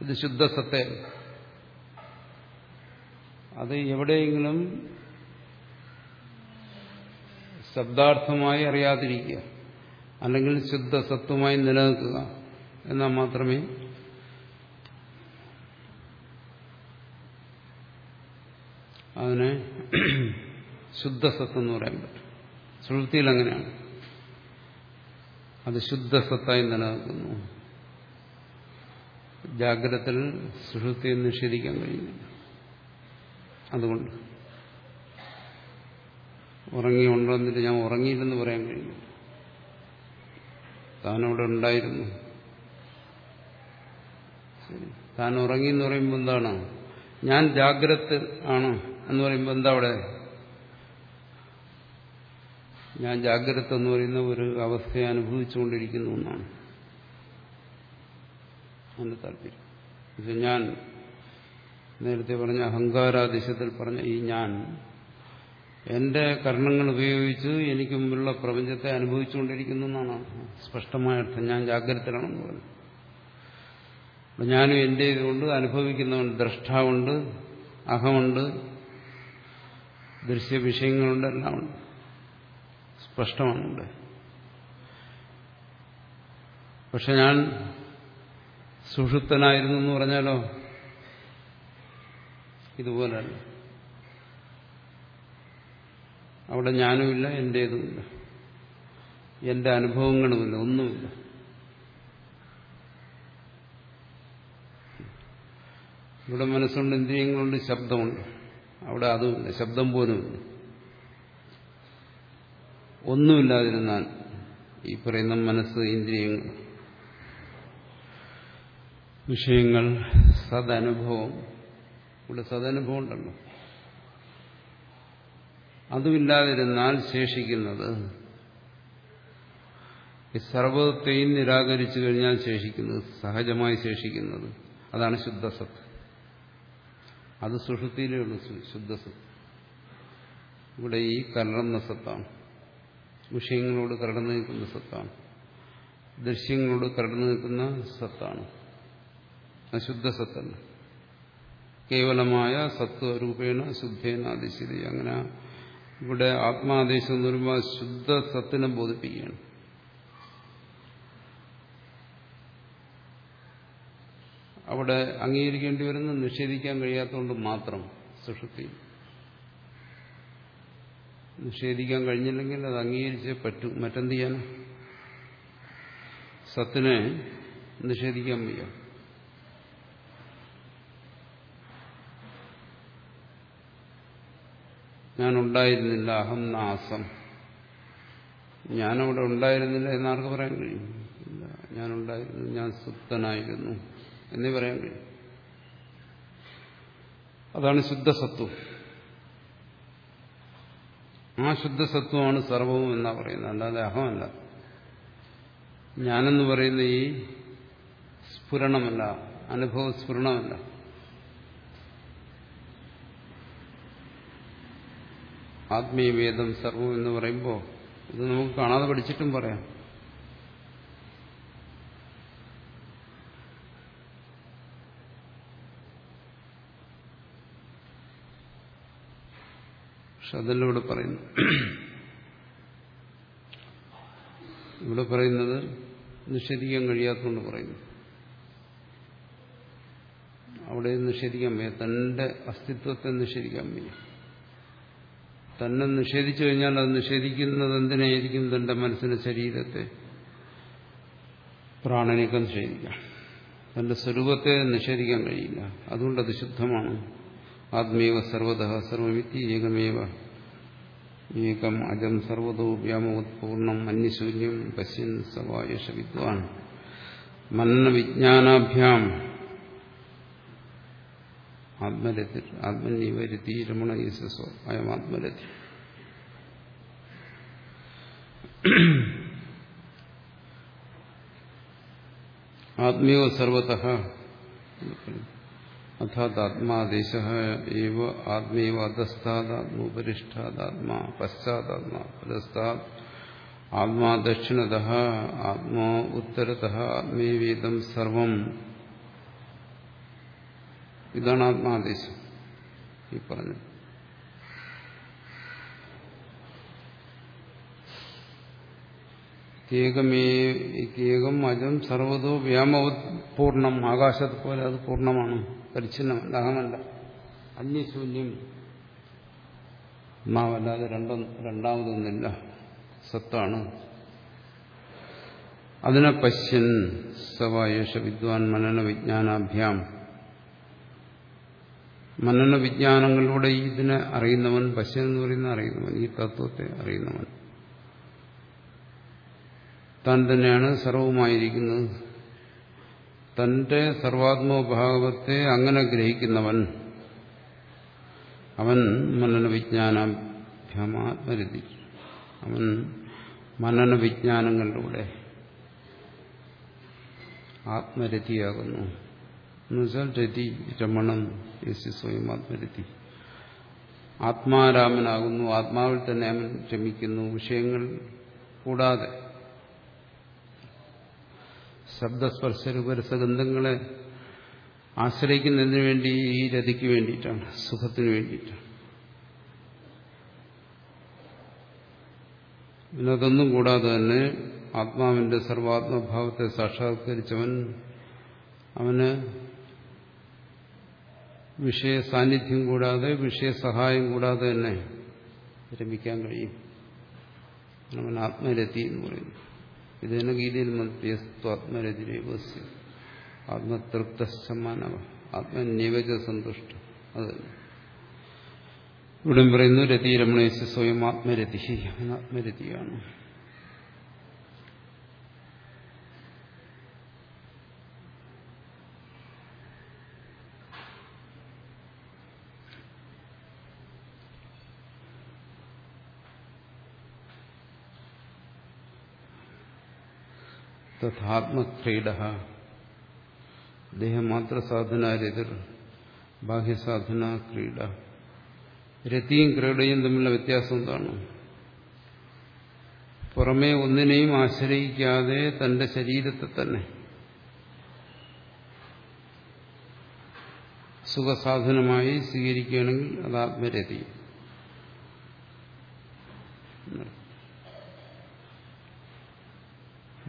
ഇത് ശുദ്ധ സത്തെ. അത് എവിടെയെങ്കിലും ശബ്ദാർത്ഥമായി അറിയാതിരിക്കുക. അല്ലെങ്കിൽ ശുദ്ധ സത്വമായി നിലനിൽക്കുക. എന്നാൽ മാത്രമേ അതിനെ ശുദ്ധസത്ത് എന്ന് പറയാൻ പറ്റും. ശ്രുതിയിൽ അങ്ങനെയാണ്. അത് ശുദ്ധസത്തായി നിലനിൽക്കുന്നു. ജാഗ്രതത്തിൽ സുഹൃത്തിയിൽ നിഷേധിക്കാൻ കഴിയുന്നില്ല അതുകൊണ്ട്. ഉറങ്ങി ഉണ്ടെന്നിട്ട് ഞാൻ ഉറങ്ങിയില്ലെന്ന് പറയാൻ കഴിയുന്നില്ല താനവിടെ ഉണ്ടായിരുന്നു. താൻ ഉറങ്ങി എന്ന് പറയുമ്പോൾ എന്താണ്? ഞാൻ ജാഗ്രത ആണ്? എന്ന് പറയുമ്പോൾ എന്താ അവിടെ? ഞാൻ ജാഗ്രത എന്ന് പറയുന്ന ഒരു അവസ്ഥയെ അനുഭവിച്ചുകൊണ്ടിരിക്കുന്നു എന്നാണ് എന്റെ താല്പര്യം. ഞാൻ നേരത്തെ പറഞ്ഞ അഹങ്കാരാദേശത്തിൽ പറഞ്ഞ ഈ ഞാൻ എന്റെ കർണങ്ങൾ ഉപയോഗിച്ച് എനിക്ക് മുമ്പുള്ള പ്രപഞ്ചത്തെ അനുഭവിച്ചുകൊണ്ടിരിക്കുന്നു എന്നാണ് സ്പഷ്ടമായ അർത്ഥം. ഞാൻ ജാഗ്രതയിലാണെന്ന് പറഞ്ഞു. ഞാനും എന്റെ ഇതുകൊണ്ട് അനുഭവിക്കുന്നവൻ ദ്രഷ്ടാവുണ്ട് അഹമുണ്ട് ദൃശ്യ വിഷയങ്ങളുണ്ട് എല്ലാം ഉണ്ട്. സ്പഷ്ടമാണ് ഇവിടെ പക്ഷെ ഞാൻ സുഷുപ്തനായിരുന്നു എന്ന് പറഞ്ഞാലോ ഇതുപോലല്ല. അവിടെ ഞാനുമില്ല എന്റേതുമില്ല എന്റെ അനുഭവങ്ങളുമില്ല ഒന്നുമില്ല. ഇവിടെ മനസ്സുണ്ട് ഇന്ദ്രിയങ്ങളുണ്ട് ശബ്ദമുണ്ട്. അവിടെ അതുമില്ല ശബ്ദം പോലുമില്ല ഒന്നുമില്ലാതിരുന്നാൽ ഈ പറയുന്ന മനസ്സ് ഇന്ദ്രിയങ്ങൾ വിഷയങ്ങൾ സദനുഭവം ഇവിടെ സദനുഭവം ഉണ്ടല്ലോ. അതുമില്ലാതിരുന്നാൽ ശേഷിക്കുന്നത് ഈ സർവത്തെയും നിരാകരിച്ചു കഴിഞ്ഞാൽ ശേഷിക്കുന്നത് സഹജമായി ശേഷിക്കുന്നത്. അതാണ് ശുദ്ധസത്ത് അത് സുഷുതിയിലേ ഉള്ളൂ ശുദ്ധസത്ത് ഇവിടെ ഈ കലർന്ന സത്താണ്. വിഷയങ്ങളോട് കരടന്നു നിൽക്കുന്ന സത്താണ്. ദൃശ്യങ്ങളോട് കരടന്നു നിൽക്കുന്ന സത്താണ്. അശുദ്ധ സത്തല്ല കേവലമായ സത്വരൂപേണ ശുദ്ധേന അതിശിതി അങ്ങനെ ഇവിടെ ആത്മാദേശം എന്ന് പറയുമ്പോൾ ശുദ്ധ സത്തിനെ ബോധിപ്പിക്കുകയാണ്. അവിടെ അംഗീകരിക്കേണ്ടി വരുന്ന നിഷേധിക്കാൻ കഴിയാത്തതുകൊണ്ട് മാത്രം സുഷുപ്തി. നിഷേധിക്കാൻ കഴിഞ്ഞില്ലെങ്കിൽ അത് അംഗീകരിച്ചേ പറ്റും. മറ്റെന്ത് ചെയ്യാൻ? സത്തിനെ നിഷേധിക്കാൻ വയ്യ. ഞാൻ ഉണ്ടായിരുന്നില്ല അഹം നാസം. ഞാനവിടെ ഉണ്ടായിരുന്നില്ല എന്നാർക്ക് പറയാൻ കഴിയും? ഞാൻ ഞാനുണ്ടായിരുന്നു ഞാൻ സുപ്തനായിരുന്നു. എന്നേ പറയാൻ കഴിയും. അതാണ് ശുദ്ധസത്വം. ആ ശുദ്ധസത്വമാണ് സർവവും എന്നാ പറയുന്നത്. അല്ലാതെ അഹമല്ല. ഞാനെന്ന് പറയുന്ന ഈ സ്ഫുരണമല്ല അനുഭവ സ്ഫുരണമല്ല ആത്മീയവേദം സർവം എന്ന് പറയുമ്പോൾ ഇത് നമുക്ക് കാണാതെ പഠിച്ചിട്ടും പറയാം. പക്ഷെ അതല്ല ഇവിടെ പറയുന്നു ഇവിടെ പറയുന്നത് നിഷേധിക്കാൻ കഴിയാത്തതുകൊണ്ട് പറയുന്നു. അവിടെ നിഷേധിക്കാൻ വയ്യ. തന്റെ അസ്തിത്വത്തെ നിഷേധിക്കാൻ വയ്യ. തന്നെ നിഷേധിച്ചു കഴിഞ്ഞാൽ അത് നിഷേധിക്കുന്നത് എന്തിനായിരിക്കും തന്റെ മനസ്സിന്റെ ശരീരത്തെ പ്രാണനീക്കം നിഷേധിക്കാം തന്റെ സ്വരൂപത്തെ നിഷേധിക്കാൻ കഴിയില്ല. അതുകൊണ്ട് അത് ശുദ്ധമാണ്. ആത്മീവ സർവത സർവമിത്തി ഏകമേവ ഏകം അജം സർവതോ വ്യാമോത്പൂർണം അന്യശൂന്യം പശ്യൻ സവായഷ വിദ്വാൻ മന്ന വിജ്ഞാനാഭ്യാം ആത്മരതി ആത്മന്യവരുത്തി രമണ ഈസോ അയം ആത്മരത്തിൽ ആത്മീയ സർവത അർത്ഥാത്മാദേശ ഏവ ആത്മീയ അധസ്ഥാത്മോപരിഷ്ഠാത്മാ പശ്ചാത്താത്മാ പുരസ്താത് ആത്മാ ദക്ഷിണത ആത്മാ ഉത്തരത ആത്മീയവേദം സർവം ഇതാണ് ആത്മാദേശം ഈ പറഞ്ഞത്. ഏകം അജം സർവതോ വ്യാമവത് പൂർണം. ആകാശത്ത് പോലെ അത് പൂർണമാണ്. പരിച്ഛിന്നമല്ല അഹമല്ല. അന്യശൂന്യം. മാവല്ലാതെ രണ്ടും രണ്ടാമതൊന്നില്ല സത്താണ്. അതിനെ പശ്യൻ സവായേഷ വിദ്വാൻ മനന വിജ്ഞാനാഭ്യാം. മനന വിജ്ഞാനങ്ങളിലൂടെ ഇതിനെ അറിയുന്നവൻ പശ്യൻ എന്ന് പറയുന്ന അറിയുന്നവൻ ഈ തത്വത്തെ അറിയുന്നവൻ. താൻ തന്നെയാണ് സർവവുമായിരിക്കുന്നത്. തന്റെ സർവാത്മഭാവത്തെ അങ്ങനെ ഗ്രഹിക്കുന്നവൻ അവൻ മനനവിജ്ഞാനാഭ്യമാത്മരുതി അവൻ മനനവിജ്ഞാനങ്ങളിലൂടെ ആത്മരതിയാകുന്നു. എന്നുവെച്ചാൽ രതി രമണം യസ് സ്വയം ആത്മരതി. ആത്മാരാമനാകുന്നു. ആത്മാവിൽ തന്നെ അവൻ രമിക്കുന്നു. വിഷയങ്ങൾ കൂടാതെ ശബ്ദസ്പർശരൂപരസഗന്ധങ്ങളെ ആശ്രയിക്കുന്നതിന് വേണ്ടി ഈ രതിക്ക് വേണ്ടിയിട്ടാണ് സുഖത്തിന് വേണ്ടിയിട്ടാണ്. അതൊന്നും കൂടാതെ തന്നെ ആത്മാവിന്റെ സർവാത്മഭാവത്തെ സാക്ഷാത്കരിച്ചവൻ അവന് വിഷയ സാന്നിധ്യം കൂടാതെ വിഷയ സഹായം കൂടാതെ തന്നെ രമിക്കാൻ കഴിയും. അവൻ ആത്മരതി എന്ന് പറയുന്നു. ഇത് തന്നെ ഗീതയിൽ മധ്യസ്ത്വാത്മരതിരേവസ്യ ആത്മതൃപ്തമാനവ ആത്മനിവച സന്തുഷ്ട. അത് ഇവിടെ പറയുന്നു രതി രമണേശ സ്വയം ആത്മരതി. ആത്മരതിയാണ്. തഥാത്മക്രീഡ. ദേഹമാത്ര സാധനാരതിർ ബാഹ്യസാധന ക്രീഡ. രതിയും ക്രീഡയും തമ്മിലുള്ള വ്യത്യാസം എന്താണ്? പുറമേ ഒന്നിനെയും ആശ്രയിക്കാതെ തന്റെ ശരീരത്തെ തന്നെ. സുഖസാധനമായി സ്വീകരിക്കുകയാണെങ്കിൽ അത് ആത്മരതി.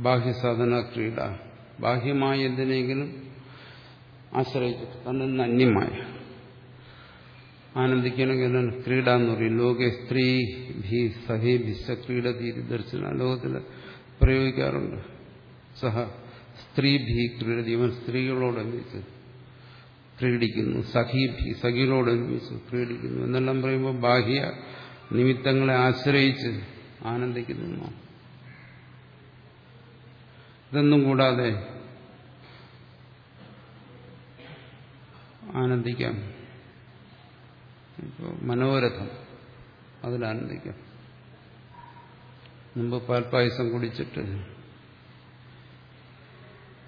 ബാഹ്യസാധന ക്രീഡ. ബാഹ്യമായ എന്തിനെങ്കിലും ആശ്രയിച്ചിട്ട് തന്നെ അന്യമായ ആനന്ദിക്കണമെങ്കിൽ ക്രീഡ എന്ന് പറയും. ലോക സ്ത്രീ ഭീ സഹി ഭിശ ക്രീഡ തീരി ദർശന ലോകത്തിൽ പ്രയോഗിക്കാറുണ്ട്. സഹ സ്ത്രീ ഭീ ക്രീഡ ഇവൻ സ്ത്രീകളോടൊന്നിച്ച് ക്രീഡിക്കുന്നു. സഖി ഭീ സഖികളോടൊന്നിച്ച് ക്രീഡിക്കുന്നു. എന്നെല്ലാം പറയുമ്പോൾ ബാഹ്യ നിമിത്തങ്ങളെ ആശ്രയിച്ച് ആനന്ദിക്കുന്നു. ഇതൊന്നും കൂടാതെ ആനന്ദിക്കാം. ഇപ്പോൾ മനോരഥം അതിലാനന്ദിക്കാം മുമ്പ് പാൽപ്പായസം കുടിച്ചിട്ട്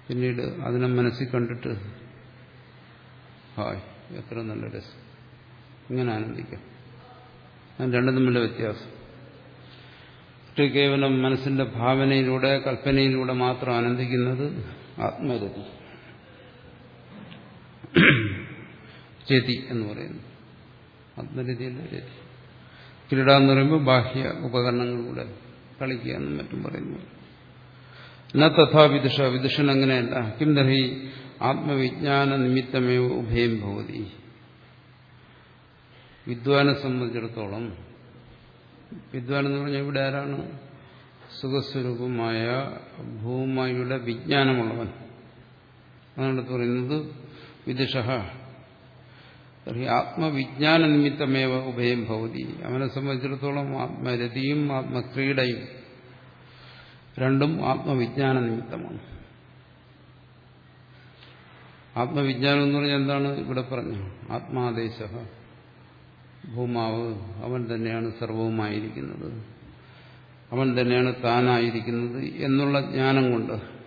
പിന്നീട് അതിനെ മനസ്സിൽ കണ്ടിട്ട് ഹായ് എത്ര നല്ല രസം. ഇങ്ങനെ ആനന്ദിക്കാം. അത് രണ്ടും തമ്മിലെ വ്യത്യാസം. കേവലം മനസ്സിന്റെ ഭാവനയിലൂടെ കൽപ്പനയിലൂടെ മാത്രം ആനന്ദിക്കുന്നത് ആത്മരതി. രതി എന്ന് പറയുന്നു. ആത്മരതിയല്ല രതി ക്രീഡ എന്ന് പറയുമ്പോൾ ബാഹ്യ ഉപകരണങ്ങളിലൂടെ കളിക്കുക എന്നും മറ്റും പറയുന്നു. ന തഥാ വിദുഷ വിദുഷൻ അങ്ങനെയല്ല. കിം ദഹി ആത്മവിജ്ഞാന നിമിത്തമേവ ഉഭയം ഭവതി. വിദ്വാനെ സംബന്ധിച്ചിടത്തോളം വിദ്വാൻ എന്ന് പറഞ്ഞാൽ ഇവിടെ ആരാണ്? സുഖസ്വരൂപമായ ഭൂമായുടെ വിജ്ഞാനമുള്ളവൻ. അതാണ് പറയുന്നത് വിദുഷ ആത്മവിജ്ഞാന നിമിത്തമേവ ഉഭയം ഭവതി. അവനെ സംബന്ധിച്ചിടത്തോളം ആത്മരതിയും ആത്മക്രീഡയും രണ്ടും ആത്മവിജ്ഞാന നിമിത്തമാണ് ആത്മവിജ്ഞാനം എന്ന് പറഞ്ഞാൽ എന്താണ്? ഇവിടെ പറഞ്ഞു ആത്മാദേശ ഭൂമാവ് അവൻ തന്നെയാണ് സർവവുമായിരിക്കുന്നത്. അവൻ തന്നെയാണ് താനായിരിക്കുന്നത് എന്നുള്ള ജ്ഞാനം കൊണ്ട്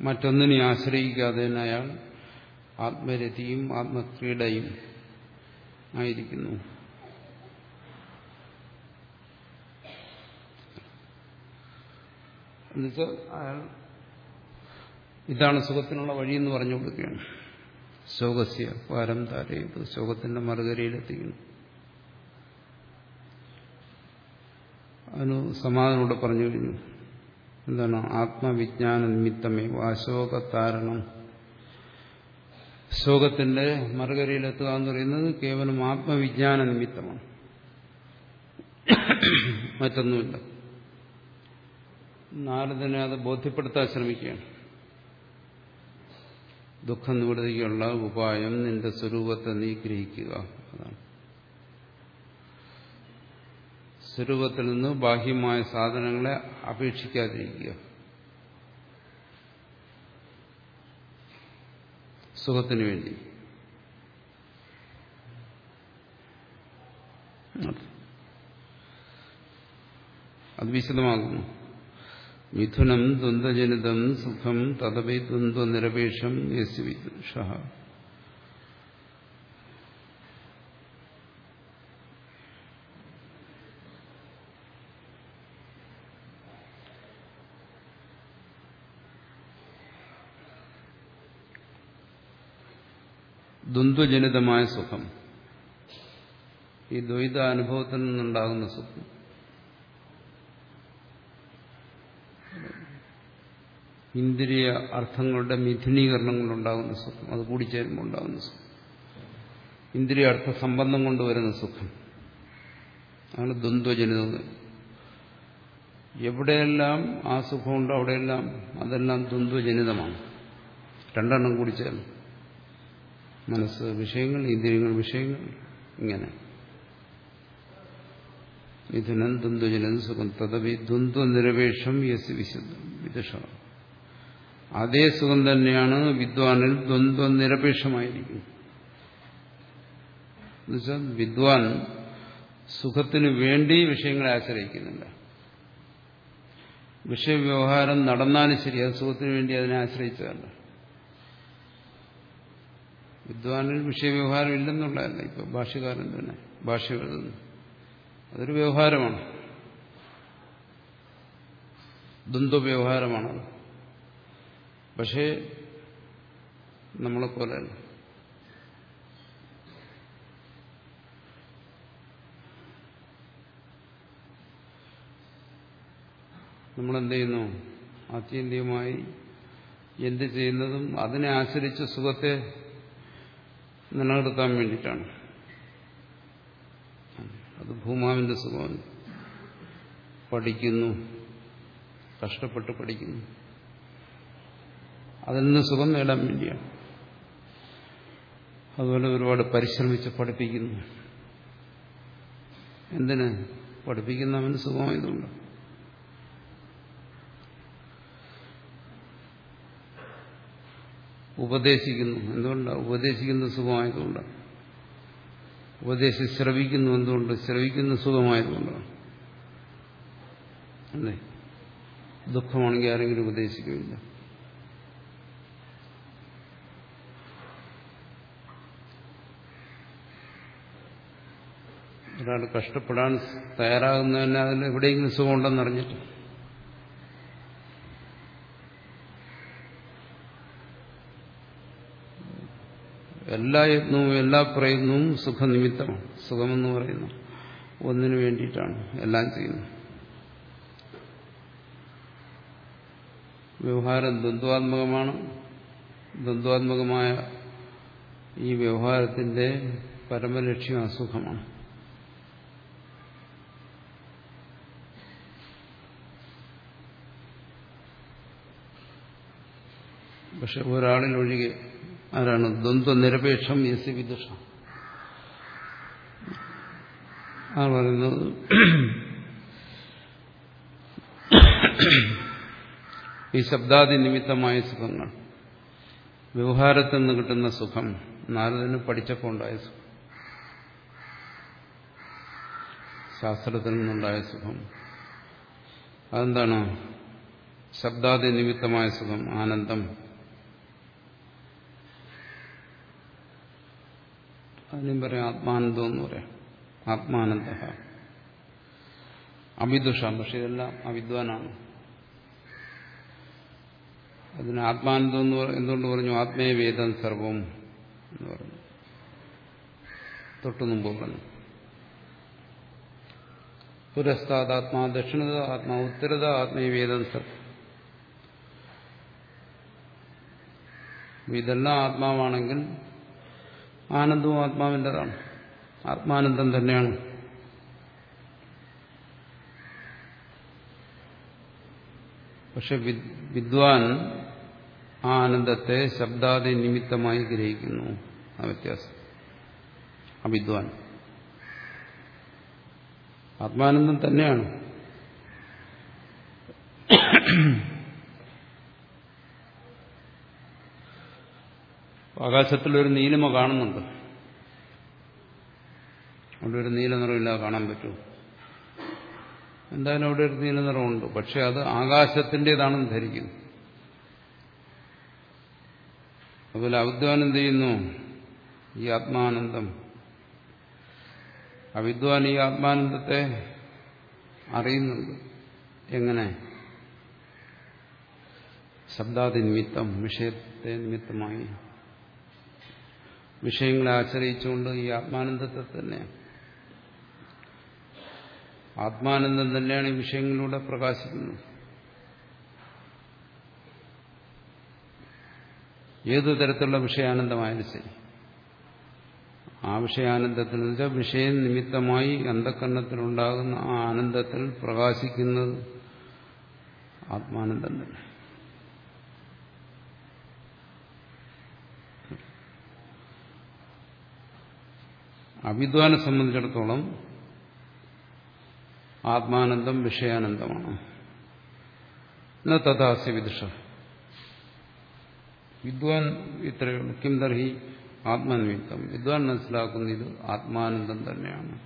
മറ്റൊന്നിനെ ആശ്രയിക്കാതെ തന്നെ അയാൾ ആത്മരതിയും ആത്മക്രീഡയും ആയിരിക്കുന്നു. എന്നുവെച്ചാൽ അയാൾ ഇതാണ് സുഖത്തിനുള്ള വഴിയെന്ന് പറഞ്ഞു കൊടുക്കുകയാണ്. ശോകസ്യ പാരം താരയത് ശോകത്തിന്റെ മറുകരയിലെത്തിക്കുന്നു. അതിന് സമാധാനോട് പറഞ്ഞു കഴിഞ്ഞു. എന്താണ്? ആത്മവിജ്ഞാന നിമിത്തമേ അശോക താരണം ശോകത്തിന്റെ മറുകരയിലെത്തുക എന്ന് പറയുന്നത് കേവലം ആത്മവിജ്ഞാന നിമിത്തമാണ്. മറ്റൊന്നുമില്ല. നാരദനെ അത് ബോധ്യപ്പെടുത്താൻ ശ്രമിക്കുകയാണ്. ദുഃഖ നിവൃത്തിക്കുള്ള ഉപായം നിന്റെ സ്വരൂപത്തെ നീ ഗ്രഹിക്കുക. അതാണ്. സ്വരൂപത്തിൽ നിന്ന് ബാഹ്യമായ സാധനങ്ങളെ അപേക്ഷിക്കാതിരിക്കുക. സുഖത്തിന് വേണ്ടി. അത് വിശദമാകുന്നു. മിഥുനം ദ്വന്ദ്ജനിതം സുഖം തദപി ദ്വന്ദ്വനിരപേക്ഷം യസ് വിദുഷ ദ്വന്ദ്വജനിതമായ സുഖം. ഈ ദ്വൈത അനുഭവത്തിൽ നിന്നുണ്ടാകുന്ന സുഖം. ഇന്ദ്രിയ അർത്ഥങ്ങളുടെ മിഥുനീകരണം കൊണ്ടുണ്ടാകുന്ന സുഖം. അത് കൂടിച്ചേരുമ്പോൾ ഉണ്ടാകുന്ന സുഖം. ഇന്ദ്രിയ അർത്ഥ സംബന്ധം കൊണ്ടുവരുന്ന സുഖം. അതാണ് ദ്വന്ദ്വജനിതം എവിടെയെല്ലാം ആ സുഖമുണ്ടോ അവിടെയെല്ലാം അതെല്ലാം ദ്വന്ദ്വജനിതമാണ്. രണ്ടെണ്ണം കൂടി ചേർന്ന് മനസ്സ് വിഷയങ്ങൾ ഇന്ദ്രിയങ്ങൾ വിഷയങ്ങൾ ഇങ്ങനെ. മിഥുനൻ ദ്വന്ദ്വജനിതം സുഖം. തദവി ദ്വന്ദ്വനിരപേക്ഷം യസ് വിശുദ്ധം. വിദുഷ. അതേ സുഖം തന്നെയാണ് വിദ്വാനിൽ ദ്വന്ദ്വ നിരപേക്ഷമായിരിക്കുന്നത് എന്നുവെച്ചാൽ വിദ്വാൻ സുഖത്തിനു വേണ്ടി വിഷയങ്ങളെ ആശ്രയിക്കുന്നില്ല വിഷയവ്യവഹാരം നടന്നാലും ശരി അത് സുഖത്തിനു വേണ്ടി അതിനെ ആശ്രയിച്ചതല്ല. വിദ്വാനിൽ വിഷയവ്യവഹാരം ഇല്ലെന്നുള്ളതല്ല ഇപ്പൊ ഭാഷകാരൻ തന്നെ ഭാഷ എഴുതുന്നു അതൊരു വ്യവഹാരമാണ്. ദ്വന്ദ്വ വ്യവഹാരമാണത് പക്ഷേ നമ്മളെ പോലെയല്ല നമ്മളെന്ത് ചെയ്യുന്നു ആത്യന്തികമായി എന്ത് ചെയ്യുന്നതും അതിനെ ആശ്രയിച്ച് സുഖത്തെ നിലനിർത്താൻ വേണ്ടിയിട്ടാണ്. അത് ഭൂമാവിന്റെ സുഖമാണ്. പഠിക്കുന്നു. കഷ്ടപ്പെട്ട് പഠിക്കുന്നു. അതിൽ നിന്ന് സുഖം നേടാൻ വേണ്ടിയാണ്. അതുപോലെ ഒരുപാട് പരിശ്രമിച്ച് പഠിപ്പിക്കുന്നു. എന്തിന്? പഠിപ്പിക്കുന്നവന് സുഖമായതുകൊണ്ട്. ഉപദേശിക്കുന്നു. എന്തുകൊണ്ടാണ് ഉപദേശിക്കുന്ന സുഖമായതുകൊണ്ടാണ് ഉപദേശം ശ്രവിക്കുന്നു എന്തുകൊണ്ട്? ശ്രവിക്കുന്ന സുഖമായതുകൊണ്ടാണ്. അല്ലേ? ദുഃഖമാണെങ്കിൽ ആരെങ്കിലും ഉപദേശിക്കുമില്ല ഒരാൾ കഷ്ടപ്പെടാൻ തയ്യാറാകുന്നതന്നെ അതിൽ എവിടെയെങ്കിലും സുഖമുണ്ടെന്ന് അറിഞ്ഞിട്ട്. എല്ലാ യത്നവും എല്ലാ പ്രയത്നവും സുഖനിമിത്തമാണ്. സുഖമെന്ന് പറയുന്നു. ഒന്നിനു വേണ്ടിയിട്ടാണ് എല്ലാം ചെയ്യുന്നത്. വ്യവഹാരം ദ്വന്ദ്വാത്മകമാണ്. ദ്വന്ദ്വാത്മകമായ ഈ വ്യവഹാരത്തിന്റെ പരമലക്ഷ്യം അസുഖമാണ്. പക്ഷെ ഒരാളിലൊഴികെ ആരാണ്? ദ്വന്ദ്വ നിരപേക്ഷം യസ് വിദുഷ. ആ പറയുന്നത് ഈ ശബ്ദാദി നിമിത്തമായ സുഖങ്ങൾ വ്യവഹാരത്തിൽ നിന്ന് കിട്ടുന്ന സുഖം നാരദന് പഠിച്ചപ്പോൾ ഉണ്ടായ സുഖം ശാസ്ത്രത്തിൽ നിന്നുണ്ടായ സുഖം അതെന്താണ്? ശബ്ദാദി നിമിത്തമായ സുഖം ആനന്ദം അതിനും പറയാം ആത്മാനന്ദം എന്ന് പറയാം. ആത്മാനന്ദ. അവിദുഷ പക്ഷെ ഇതെല്ലാം അവിദ്വാനാണ്. അതിന് ആത്മാനന്ദം എന്ന് എന്തുകൊണ്ട് പറഞ്ഞു? ആത്മീയ വേദം സർവം എന്ന് പറഞ്ഞു. തൊട്ടു മുമ്പ് പറഞ്ഞു. പുരസ്താദ് ആത്മാ ദക്ഷിണത ആത്മാ ഉത്തരത ആത്മീയ വേദം സർവം. ഇതെല്ലാം ആത്മാവാണെങ്കിൽ ആനന്ദവും ആത്മാവിന്റെതാണ്. ആത്മാനന്ദം തന്നെയാണ്. പക്ഷെ വിദ്വാൻ ആ ആനന്ദത്തെ ശബ്ദാദി നിമിത്തമായി ഗ്രഹിക്കുന്നു. ആ വ്യത്യാസം. ആ വിദ്വാൻ. ആത്മാനന്ദം തന്നെയാണ്. ആകാശത്തിലൊരു നീലിമ കാണുന്നുണ്ട്. അവിടെ ഒരു നീല നിറമില്ലാതെ കാണാൻ പറ്റുമോ? എന്തായാലും അവിടെ ഒരു നീല നിറമുണ്ട്. പക്ഷെ അത് ആകാശത്തിന്റെതാണെന്ന് ധരിക്കുന്നു. അതുപോലെ അവിദ്വാൻ എന്ത് ചെയ്യുന്നു? ഈ ആത്മാനന്ദം. അവിദ്വാൻ ഈ ആത്മാനന്ദത്തെ അറിയുന്നുണ്ട്. എങ്ങനെ? ശബ്ദാതി നിമിത്തം വിഷയത്തെ നിമിത്തമായി. വിഷയങ്ങളെ ആശ്രയിച്ചുകൊണ്ട് ഈ ആത്മാനന്ദത്തെ തന്നെ. ആത്മാനന്ദം തന്നെയാണ് ഈ വിഷയങ്ങളിലൂടെ പ്രകാശിക്കുന്നത്. ഏതു തരത്തിലുള്ള വിഷയാനന്ദമായാലും ശരി. ആ വിഷയാനന്ദത്തിൽ വെച്ചാൽ വിഷയ നിമിത്തമായി അന്ധക്കരണത്തിലുണ്ടാകുന്ന ആ ആനന്ദത്തിൽ പ്രകാശിക്കുന്നത് ആത്മാനന്ദം തന്നെ. അവിദ്വാനെ സംബന്ധിച്ചിടത്തോളം ആത്മാനന്ദം വിഷയാനന്ദമാണ്. തഥാസ്യ വിദുഷ. വിദ്വാൻ ഇത്രയുള്ളൂ കിം ദർഹി ആത്മനിമിത്തം. വിദ്വാൻ മനസ്സിലാക്കുന്ന ഇത് ആത്മാനന്ദം തന്നെയാണ്.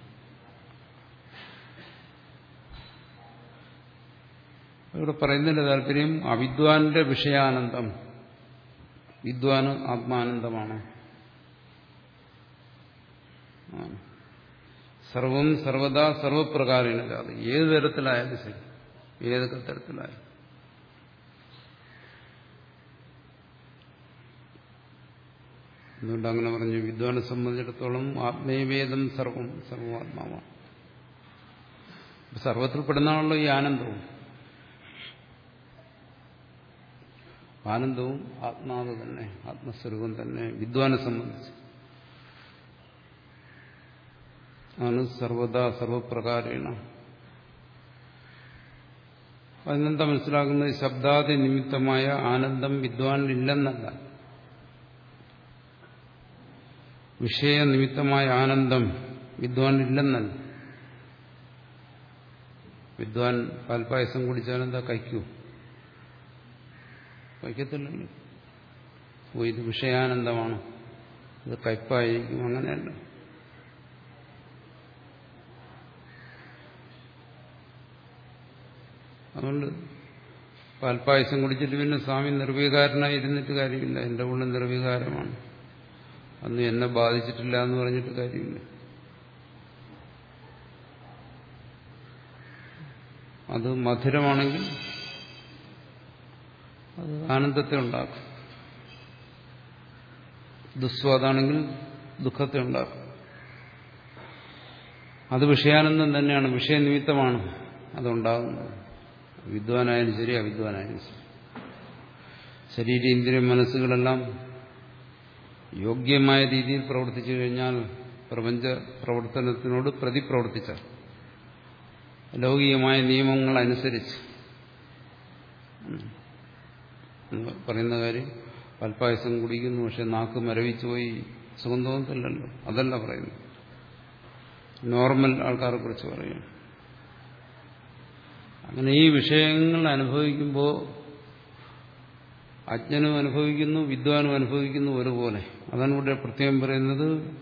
ഇവിടെ പറയുന്നതിന്റെ താല്പര്യം അവിദ്വാന്റെ വിഷയാനന്ദം. വിദ്വാന് ആത്മാനന്ദമാണ്. സർവം സർവദാ സർവപ്രകാരേണ ജാതി. ഏത് തരത്തിലായാലും ശരി. ഏതൊക്കെ തരത്തിലായാലും. എന്തുകൊണ്ട് അങ്ങനെ പറഞ്ഞു വിദ്വാനെ സംബന്ധിച്ചിടത്തോളം ആത്മീയവേദം സർവം സർവാത്മാവാണ്. സർവത്തിൽപ്പെടുന്നതാണല്ലോ ഈ ആനന്ദവും. ആനന്ദവും ആത്മാവ് തന്നെ ആത്മസ്വരൂപം തന്നെ വിദ്വാനെ സംബന്ധിച്ച്. ആണ് സർവദാ സർവപ്രകാരേണ. അതിനെന്താ മനസ്സിലാക്കുന്നത്? ശബ്ദാദി നിമിത്തമായ ആനന്ദം വിദ്വാനില്ലെന്നല്ല വിഷയനിമിത്തമായ ആനന്ദം വിദ്വാനില്ലെന്നല്ല വിദ്വാൻ പാൽപ്പായസം കുടിച്ചാലെന്താ കഴിക്കൂ? കഴിക്കത്തില്ലല്ലോ ഇത് വിഷയാനന്ദമാണ്. ഇത് കയ്പായിരിക്കും. അങ്ങനെയല്ല. അതുകൊണ്ട് പാൽപ്പായസം കുടിച്ചിട്ട് പിന്നെ സ്വാമി നിർവീകാരനായി ഇരുന്നിട്ട് കാര്യമില്ല. എന്റെ ഉള്ളിൽ നിർവീകാരമാണ്. അന്ന് എന്നെ ബാധിച്ചിട്ടില്ല എന്ന് പറഞ്ഞിട്ട് കാര്യമില്ല. അത് മധുരമാണെങ്കിൽ അത് ആനന്ദത്തെ ഉണ്ടാക്കും. ദുസ്വാദാണെങ്കിൽ ദുഃഖത്തെ ഉണ്ടാക്കും. അത് വിഷയാനന്ദം തന്നെയാണ്. വിഷയനിമിത്തമാണ് അതുണ്ടാകുന്നത്. വിദ്വാനായാലും ശരി അവിദ്വാനായാലും ശരി. ശരീര ഇന്ദ്രിയ മനസ്സുകളെല്ലാം യോഗ്യമായ രീതിയിൽ പ്രവർത്തിച്ചു കഴിഞ്ഞാൽ പ്രപഞ്ച പ്രവർത്തനത്തിനോട് പ്രതിപ്രവർത്തിച്ച ലൗകികമായ നിയമങ്ങൾ അനുസരിച്ച്. പറയുന്ന കാര്യം പൽപ്പായസം കുടിക്കുന്നു പക്ഷെ നാക്ക് മരവിച്ചു പോയി സുഖം തോന്നത്തില്ലല്ലോ അതല്ല പറയുന്നു നോർമൽ ആൾക്കാരെ കുറിച്ച് പറയുന്നു. അങ്ങനെ ഈ വിഷയങ്ങൾ അനുഭവിക്കുമ്പോൾ അജ്ഞനും അനുഭവിക്കുന്നു വിദ്വാനും അനുഭവിക്കുന്നു ഒരുപോലെ. അതാണ് ഇവിടെ പ്രത്യേകം പറയുന്നത്.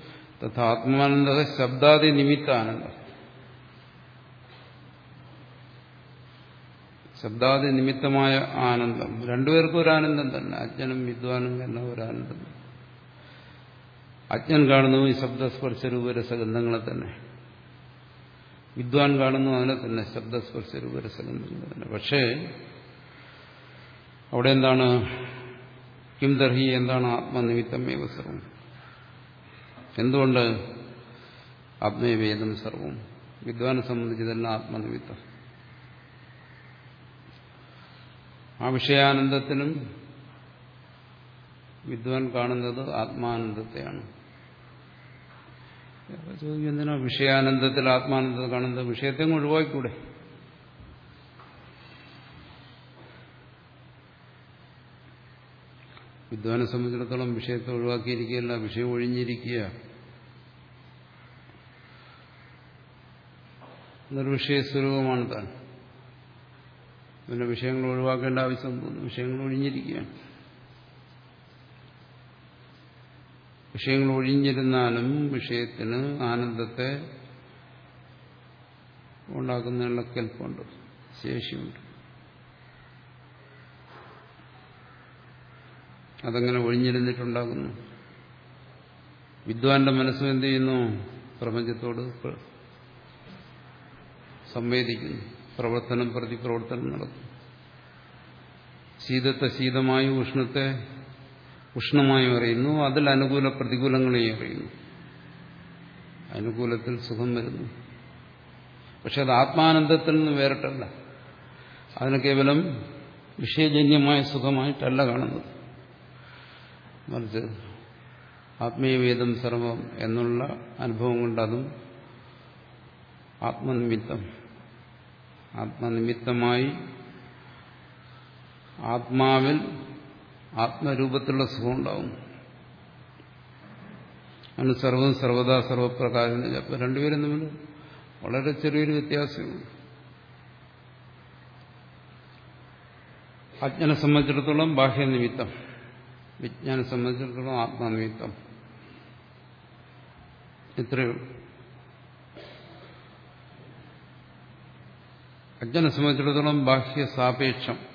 തഥാ ആത്മാനന്ദ ശബ്ദാദി നിമിത്താനന്ദം. ശബ്ദാദി നിമിത്തമായ ആനന്ദം. രണ്ടുപേർക്കും ഒരു ആനന്ദം തന്നെ. അജ്ഞനും വിദ്വാനും എന്ന ഒരു ആനന്ദം. അജ്ഞൻ കാണുന്നു ഈ ശബ്ദസ്പർശ രൂപരസഗന്ധങ്ങളെ തന്നെ. വിദ്വാൻ കാണുന്നു അതിനെ തന്നെ ശബ്ദസ്പർശ രൂപരസനം പക്ഷേ അവിടെ എന്താണ്? കിം ദർഹി എന്താണ് ആത്മനിമിത്തം ഏവ സർവം? എന്തുകൊണ്ട് ആത്മീയവേദം സർവം? വിദ്വാനെ സംബന്ധിച്ച് തന്നെ ആത്മനിമിത്തം. ആ വിഷയാനന്ദത്തിനും വിദ്വാൻ കാണുന്നത് ആത്മാനന്ദത്തെയാണ്. ചോദിക്കും എന്തിനാ വിഷയാനന്ദത്തിൽ ആത്മാനന്ദത്തിൽ കാണുന്നത്? വിഷയത്തെ ഒഴിവാക്കിക്കൂടെ? വിദ്വാനെ സംബന്ധിച്ചിടത്തോളം വിഷയത്തെ ഒഴിവാക്കിയിരിക്കുകയല്ല വിഷയം ഒഴിഞ്ഞിരിക്കുക. നിർവിഷയസ്വരൂപമാണ് താൻ. പിന്നെ വിഷയങ്ങൾ ഒഴിവാക്കേണ്ട ആവശ്യം വിഷയങ്ങൾ ഒഴിഞ്ഞിരിക്കുകയാണ്. വിഷയങ്ങൾ ഒഴിഞ്ഞിരുന്നാലും വിഷയത്തിന് ആനന്ദത്തെ ഉണ്ടാക്കുന്നതിനുള്ള കെൽപ്പുണ്ട് ശേഷിയുണ്ട്. അതങ്ങനെ ഒഴിഞ്ഞിരുന്നിട്ടുണ്ടാകുന്നു. വിദ്വാന്റെ മനസ്സും എന്ത് ചെയ്യുന്നു? പ്രപഞ്ചത്തോട് സംവേദിക്കുന്നു. പ്രവർത്തനം പ്രതിപ്രവർത്തനം നടക്കും ശീതത്തെ ശീതമായും ഉഷ്ണത്തെ ഉഷ്ണമായും അറിയുന്നു അതിൽ അനുകൂല പ്രതികൂലങ്ങളെയും അറിയുന്നു അനുകൂലത്തിൽ സുഖം വരുന്നു. പക്ഷെ അത് ആത്മാനന്ദത്തിൽ നിന്ന് വേറിട്ടല്ല. അതിന് കേവലം വിഷയജന്യമായ സുഖമായിട്ടല്ല കാണുന്നത്. മറിച്ച് ആത്മീയവേദം സർവം എന്നുള്ള അനുഭവം കൊണ്ട് അതും ആത്മനിമിത്തം. ആത്മനിമിത്തമായി ആത്മാവിൽ ആത്മരൂപത്തിലുള്ള സുഖം ഉണ്ടാവും അതിന് സർവം സർവദാ സർവപ്രകാരം അപ്പോൾ രണ്ടുപേരും തമ്മിൽ വളരെ ചെറിയൊരു വ്യത്യാസമുണ്ട്. അജ്ഞനെ സംബന്ധിച്ചിടത്തോളം ബാഹ്യനിമിത്തം. വിജ്ഞാനെ സംബന്ധിച്ചിടത്തോളം ആത്മനിമിത്തം. ഇത്രയേ അജ്ഞനെ സംബന്ധിച്ചിടത്തോളം ബാഹ്യ സാപേക്ഷം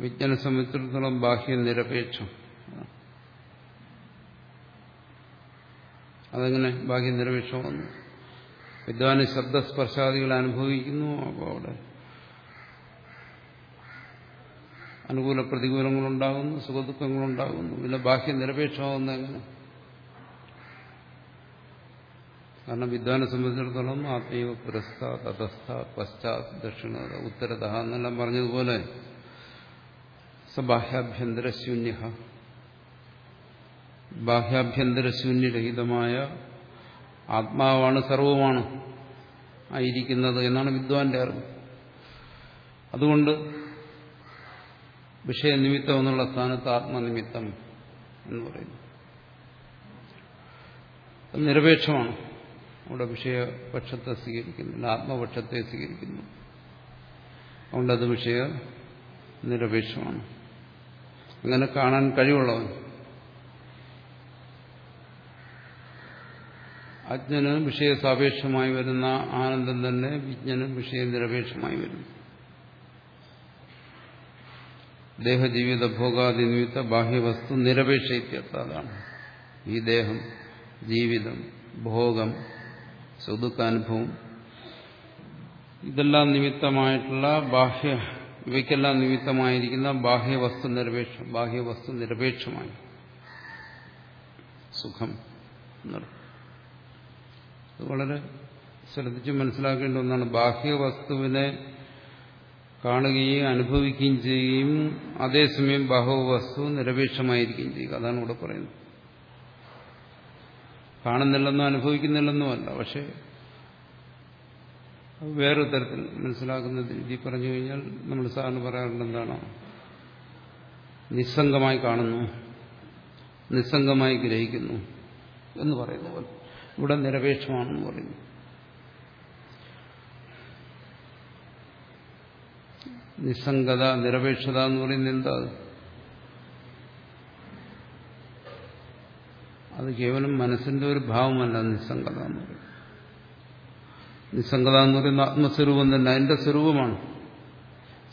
വിജ്ഞാനെ സംബന്ധിച്ചിടത്തോളം ബാഹ്യ നിരപേക്ഷം. അതെങ്ങനെ ബാഹ്യ നിരപേക്ഷം വന്നു. വിദ്വാന് ശബ്ദസ്പർശാദികൾ അനുഭവിക്കുന്നു അപ്പോൾ അവിടെ അനുകൂല പ്രതികൂലങ്ങളുണ്ടാകുന്നു സുഖദുഃഖങ്ങളുണ്ടാകുന്നു പിന്നെ ബാഹ്യ നിരപേക്ഷമാകുന്ന എങ്ങനെ കാരണം വിദ്വാനെ സംബന്ധിച്ചിടത്തോളം ആത്മീയ പുരസ്ഥ തഥസ്ഥ പശ്ചാത് ദക്ഷിണ ഉത്തരത എന്നെല്ലാം പറഞ്ഞതുപോലെ സബാഹ്യാഭ്യന്തരശൂന്യ ബാഹ്യാഭ്യന്തരശൂന്യരഹിതമായ ആത്മാവാണ് സർവമാണ് ആയിരിക്കുന്നത് എന്നാണ് വിദ്വാന്റെ അറിവ്. അതുകൊണ്ട് വിഷയനിമിത്തം എന്നുള്ള സ്ഥാനത്ത് ആത്മനിമിത്തം എന്ന് പറയുന്നു. നിരപേക്ഷമാണ്. അവിടെ വിഷയപക്ഷത്തെ സ്വീകരിക്കുന്നില്ല ആത്മപക്ഷത്തെ സ്വീകരിക്കുന്നു. അതുകൊണ്ടത് വിഷയ നിരപേക്ഷമാണ് അങ്ങനെ കാണാൻ കഴിവുള്ളവൻ. അജ്ഞന് വിഷയസാപേക്ഷമായി വരുന്ന ആനന്ദം തന്നെ വിജ്ഞനും വിഷയനിരപേക്ഷമായി വരുന്നു. ദേഹജീവിത ഭോഗാദി നിമിത്ത ബാഹ്യവസ്തു നിരപേക്ഷ ഇത്യർത്ഥാതാണ് ഈ ദേഹം ജീവിതം ഭോഗം സുദുഃഖാനുഭവം ഇതെല്ലാം നിമിത്തമായിട്ടുള്ള ബാഹ്യ ഇവയ്ക്കെല്ലാം നിമിത്തമായിരിക്കുന്ന ബാഹ്യവസ്തു നിരപേക്ഷം ബാഹ്യവസ്തു നിരപേക്ഷമായി. സുഖം അത് വളരെ ശ്രദ്ധിച്ച് മനസ്സിലാക്കേണ്ട ഒന്നാണ്. ബാഹ്യവസ്തുവിനെ കാണുകയും അനുഭവിക്കുകയും ചെയ്യുകയും അതേസമയം ബാഹ്യവസ്തു നിരപേക്ഷമായിരിക്കുകയും ചെയ്യുക. അതാണ് ഇവിടെ പറയുന്നത്. കാണുന്നില്ലെന്നോ അനുഭവിക്കുന്നില്ലെന്നോ അല്ല. പക്ഷെ വേറൊരു തരത്തിൽ മനസ്സിലാക്കുന്ന രീതി പറഞ്ഞു കഴിഞ്ഞാൽ നമ്മൾ സാറിന് പറയാറുണ്ട് എന്താണ്? നിസ്സംഗമായി കാണുന്നു നിസ്സംഗമായി ഗ്രഹിക്കുന്നു എന്ന് പറയുന്ന പോലെ. ഇവിടെ നിരപേക്ഷമാണെന്ന് പറയുന്നു. നിസ്സംഗത നിരപേക്ഷത എന്ന് പറയുന്നത് എന്താ? അത് കേവലം മനസ്സിന്റെ ഒരു ഭാവമല്ല നിസ്സംഗത എന്ന് പറയുന്നത്. നിസ്സംഗത എന്ന് പറയുന്ന ആത്മസ്വരൂപം തന്നെ അതിന്റെ സ്വരൂപമാണ്.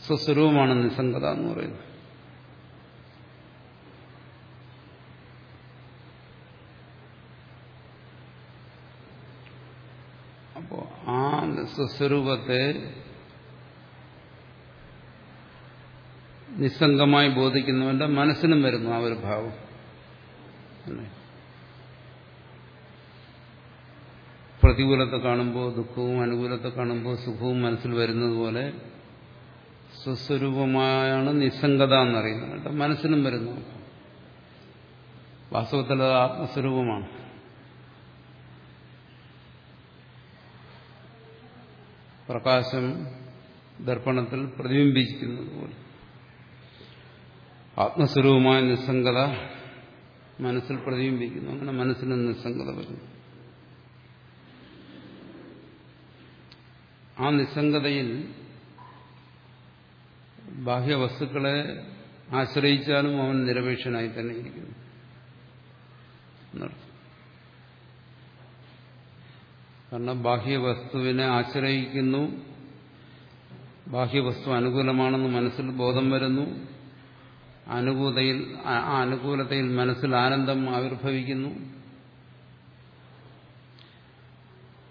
സ്വസ്വരൂപമാണ് നിസ്സംഗത എന്ന് പറയുന്നത്. അപ്പോ ആ സ്വസ്വരൂപത്തെ നിസ്സംഗമായി ബോധിക്കുന്നവന്റെ മനസ്സിനും വരുന്നു ആ ഒരു ഭാവം. പ്രതികൂലത്തെ കാണുമ്പോൾ ദുഃഖവും അനുകൂലത്തെ കാണുമ്പോൾ സുഖവും മനസ്സിൽ വരുന്നത് പോലെ സ്വസ്വരൂപമായാണ് നിസ്സംഗത എന്നറിയുന്നത്. മനസ്സിനും വരുന്നു വാസ്തവത്തിൽ അത് ആത്മസ്വരൂപമാണ്. പ്രകാശം ദർപ്പണത്തിൽ പ്രതിബിംബിക്കുന്നത് പോലെ. ആത്മസ്വരൂപമായ നിസ്സംഗത മനസ്സിൽ പ്രതിബിംബിക്കുന്നു. അങ്ങനെ മനസ്സിന് നിസ്സംഗത വരുന്നു. ആ നിസ്സംഗതയിൽ ബാഹ്യവസ്തുക്കളെ ആശ്രയിച്ചാലും അവൻ നിരപേക്ഷനായി തന്നെ ഇരിക്കുന്നു. കാരണം ബാഹ്യവസ്തുവിനെ ആശ്രയിക്കുന്നു. ബാഹ്യവസ്തു അനുകൂലമാണെന്ന് മനസ്സിൽ ബോധം വരുന്നു. അനുകൂലതയിൽ ആ അനുകൂലതയിൽ മനസ്സിൽ ആനന്ദം ആവിർഭവിക്കുന്നു.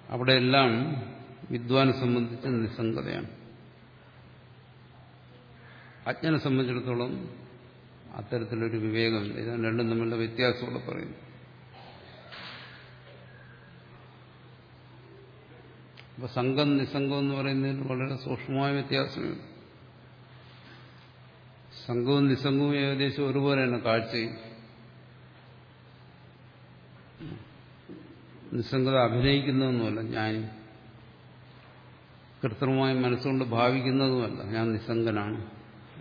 അവിടെയെല്ലാം വിദ്വാനെ സംബന്ധിച്ച് നിസ്സംഗതയാണ്. അജ്ഞനെ സംബന്ധിച്ചിടത്തോളം അത്തരത്തിലൊരു വിവേകമില്ല ഇതാണ് രണ്ടും തമ്മിലുള്ള വ്യത്യാസമുള്ള പറയുന്നു. അപ്പൊ സംഘം നിസ്സംഗം എന്ന് പറയുന്നതിൽ വളരെ സൂക്ഷ്മമായ വ്യത്യാസമുണ്ട് സംഘവും നിസ്സംഗവും ഏകദേശം ഒരുപോലെയാണ് കാഴ്ചയും. നിസ്സംഗത അഭിനയിക്കുന്നതൊന്നുമല്ല ഞാൻ കൃത്രിമമായി മനസ്സുകൊണ്ട് ഭാവിക്കുന്നതുമല്ല. ഞാൻ നിസ്സംഗനാണ്.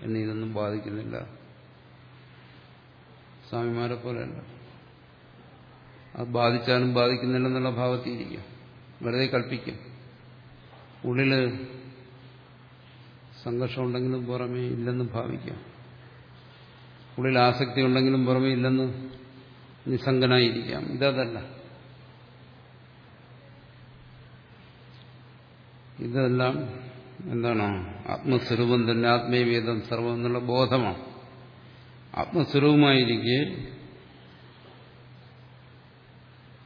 എന്നെ ഇതൊന്നും ബാധിക്കുന്നില്ല. സ്വാമിമാരെ പോലെയല്ല. അത് ബാധിച്ചാലും ബാധിക്കുന്നില്ലെന്നുള്ള ഭാവത്തിരിക്കും വെറുതെ കൽപ്പിക്കും. ഉള്ളിൽ സംഘർഷമുണ്ടെങ്കിലും പുറമേ ഇല്ലെന്ന് ഭാവിക്കാം. ഉള്ളിൽ ആസക്തി ഉണ്ടെങ്കിലും പുറമേ ഇല്ലെന്ന് നിസ്സംഗനായിരിക്കാം. ഇതല്ല ഇതെല്ലാം എന്താണ്? ആത്മസ്വരൂപം തന്നെ ആത്മീയവേദം സർവം എന്നുള്ള ബോധമാണ്. ആത്മസ്വരൂപമായിരിക്കെ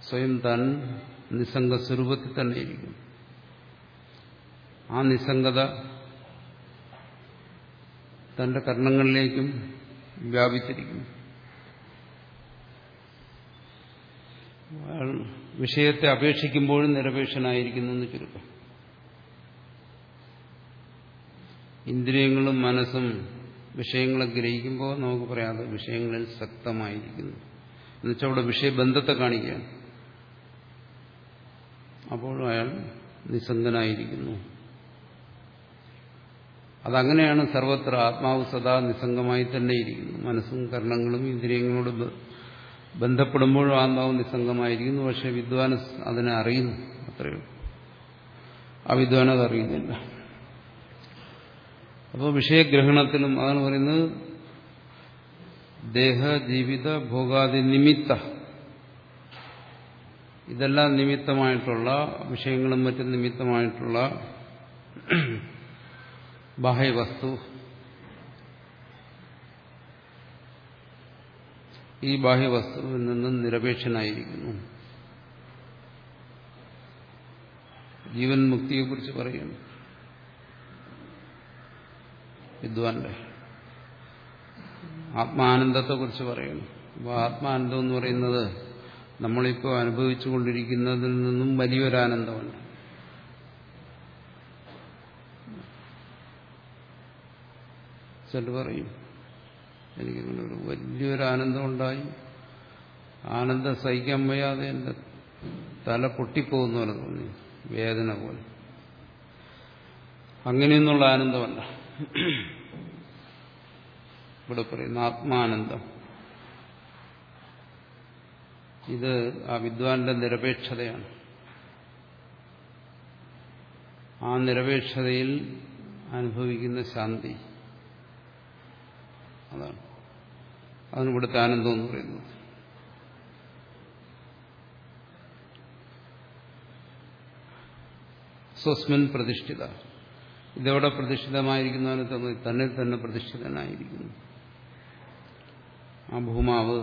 സ്വയം താൻ നിസ്സംഗ സ്വരൂപത്തിൽ തന്നെ ഇരിക്കും. ആ നിസ്സംഗത തന്റെ കർണങ്ങളിലേക്കും വ്യാപിച്ചിരിക്കുന്നു അയാൾ വിഷയത്തെ അപേക്ഷിക്കുമ്പോഴും നിരപേക്ഷനായിരിക്കുന്നു എന്ന് ചുരുക്കം. ഇന്ദ്രിയങ്ങളും മനസ്സും വിഷയങ്ങളെ ഗ്രഹിക്കുമ്പോൾ നമുക്ക് പറയാതെ വിഷയങ്ങളിൽ ശക്തമായിരിക്കുന്നു. എന്നുവെച്ചാൽ അവിടെ വിഷയബന്ധത്തെ കാണിക്കുകയാണ്. അപ്പോഴും അയാൾ നിസ്സംഗനായിരിക്കുന്നു. അതങ്ങനെയാണ് സർവത്ര ആത്മാവ് സദാ നിസ്സംഗമായി തന്നെ ഇരിക്കുന്നു. മനസ്സും കർണങ്ങളും ഇന്ദ്രിയങ്ങളോട് ബന്ധപ്പെടുമ്പോഴും ആത്മാവ് നിസ്സംഗമായിരിക്കുന്നു. പക്ഷെ വിദ്വാൻ അതിനെ അറിയുന്നു. അത്രയുള്ളൂ ആ വിദ്വാൻ അത് അറിയുന്നില്ല. അപ്പോൾ വിഷയഗ്രഹണത്തിലും അതാണ് പറയുന്നത് ദേഹ ജീവിത ഭോഗാദി നിമിത്ത. ഇതെല്ലാം നിമിത്തമായിട്ടുള്ള വിഷയങ്ങളും മറ്റും നിമിത്തമായിട്ടുള്ള ബാഹ്യവസ്തു ഈ ബാഹ്യവസ്തുവിൽ നിന്നും നിരപേക്ഷനായിരിക്കുന്നു. ജീവൻ മുക്തിയെക്കുറിച്ച് പറയുന്നു. വിദ്വാന്റെ ആത്മാനന്ദത്തെ കുറിച്ച് പറയുന്നു. അപ്പോൾ ആത്മാനന്ദം എന്ന് പറയുന്നത് നമ്മളിപ്പോൾ അനുഭവിച്ചുകൊണ്ടിരിക്കുന്നതിൽ നിന്നും വലിയൊരാനന്ദമുണ്ട്. ചില പറയും എനിക്കങ്ങനെ ഒരു വലിയൊരു ആനന്ദം ഉണ്ടായി ആനന്ദം സഹിക്കാൻ വയ്യാതെ എന്റെ തല പൊട്ടിപ്പോകുന്ന പോലെ തോന്നി വേദന പോലെ. അങ്ങനെയൊന്നുള്ള ആനന്ദമല്ല ഇവിടെ പറയുന്ന ആത്മാനന്ദം. ഇത് ആ വിദ്വാന്റെ നിരപേക്ഷതയാണ്. ആ നിരപേക്ഷതയിൽ അനുഭവിക്കുന്ന ശാന്തി. അതാണ്. അതാണ് ഇവിടുത്തെ ആനന്ദം എന്ന് പറയുന്നത്. സ്വസ്മിൻ പ്രതിഷ്ഠിത. ഇതെവിടെ പ്രതിഷ്ഠിതമായിരിക്കുന്നവന് തന്നിൽ തന്നെ പ്രതിഷ്ഠിതനായിരിക്കുന്നു. ആ ഭൂമാവ്.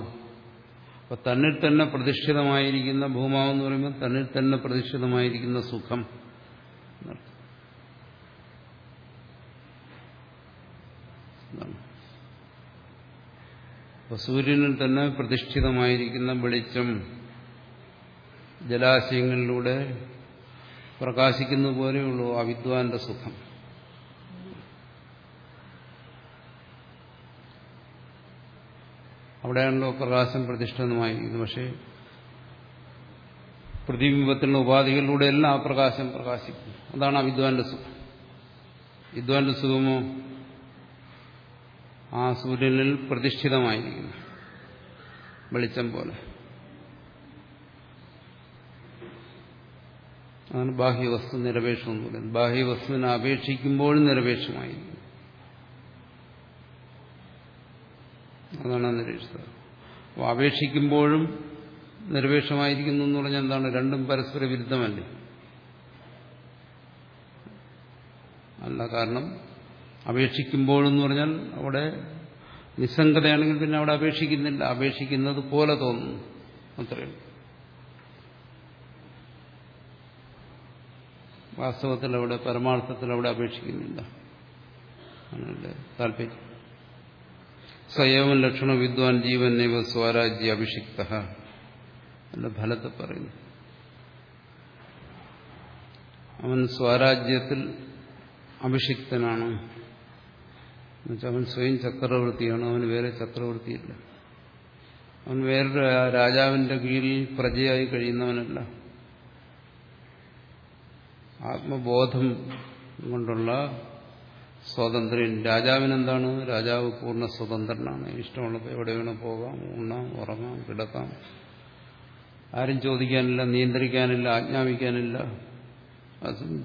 അപ്പൊ തന്നിൽ തന്നെ പ്രതിഷ്ഠിതമായിരിക്കുന്ന ഭൂമാവ് എന്ന് പറയുമ്പോൾ തന്നിൽ തന്നെ പ്രതിഷ്ഠിതമായിരിക്കുന്ന സുഖം അപ്പൊ സൂര്യനിൽ തന്നെ പ്രതിഷ്ഠിതമായിരിക്കുന്ന വെളിച്ചം ജലാശയങ്ങളിലൂടെ പ്രകാശിക്കുന്ന പോലെയുള്ളൂ ആ വിദ്വാന്റെ സുഖം. അവിടെയാണല്ലോ പ്രകാശം പ്രതിഷ്ഠിതമായിരിക്കുന്നത് പക്ഷേ പ്രതിബിംബത്തിലുള്ള ഉപാധികളിലൂടെ എല്ലാം ആ പ്രകാശം പ്രകാശിക്കും. അതാണ് ആ വിദ്വാന്റെ സുഖം. വിദ്വാന്റെ സുഖമോ ആ സൂര്യനിൽ പ്രതിഷ്ഠിതമായിരിക്കുന്നു. വെളിച്ചം പോലെ. അതാണ് ബാഹ്യവസ്തു നിരപേക്ഷം എന്ന് പറയുന്നത് ബാഹ്യവസ്തുവിനെ അപേക്ഷിക്കുമ്പോഴും നിരപേക്ഷമായിരിക്കും അതാണ് നിരീക്ഷിച്ചത് അപ്പോൾ അപേക്ഷിക്കുമ്പോഴും നിരപേക്ഷമായിരിക്കുന്നു എന്ന് പറഞ്ഞാൽ എന്താണ്? രണ്ടും പരസ്പര വിരുദ്ധമല്ലേ? അല്ല കാരണം അപേക്ഷിക്കുമ്പോഴെന്ന് പറഞ്ഞാൽ അവിടെ നിസ്സംഗതയാണെങ്കിൽ പിന്നെ അവിടെ അപേക്ഷിക്കുന്നില്ല. അപേക്ഷിക്കുന്നത് പോലെ തോന്നുന്നു. അത്രയും വാസ്തവത്തിൽ അവിടെ പരമാർത്ഥത്തിൽ അവിടെ അപേക്ഷിക്കുന്നില്ല. താല്പര്യം? സ്വയവൻ ലക്ഷണ വിദ്വാൻ ജീവൻ നൈവ സ്വരാജ്യ അഭിഷിക്ത എന്ന ഫലത്തെ പറയുന്നു. അവൻ സ്വരാജ്യത്തിൽ അഭിഷിക്തനാണ്. അവൻ സ്വയം ചക്രവർത്തിയാണ് അവന് വേറെ ചക്രവർത്തിയില്ല. അവൻ വേറൊരു രാജാവിന്റെ കീഴിൽ പ്രജയായി കഴിയുന്നവനല്ല. ആത്മബോധം കൊണ്ടുള്ള സ്വാതന്ത്ര്യം. രാജാവിനെന്താണ്? രാജാവ് പൂർണ സ്വതന്ത്രനാണ്. ഇഷ്ടമുള്ളപ്പോൾ എവിടെ വേണം പോകാം ഉണ്ണാം ഉറങ്ങാം കിടക്കാം. ആരും ചോദിക്കാനില്ല നിയന്ത്രിക്കാനില്ല ആജ്ഞാപിക്കാനില്ല.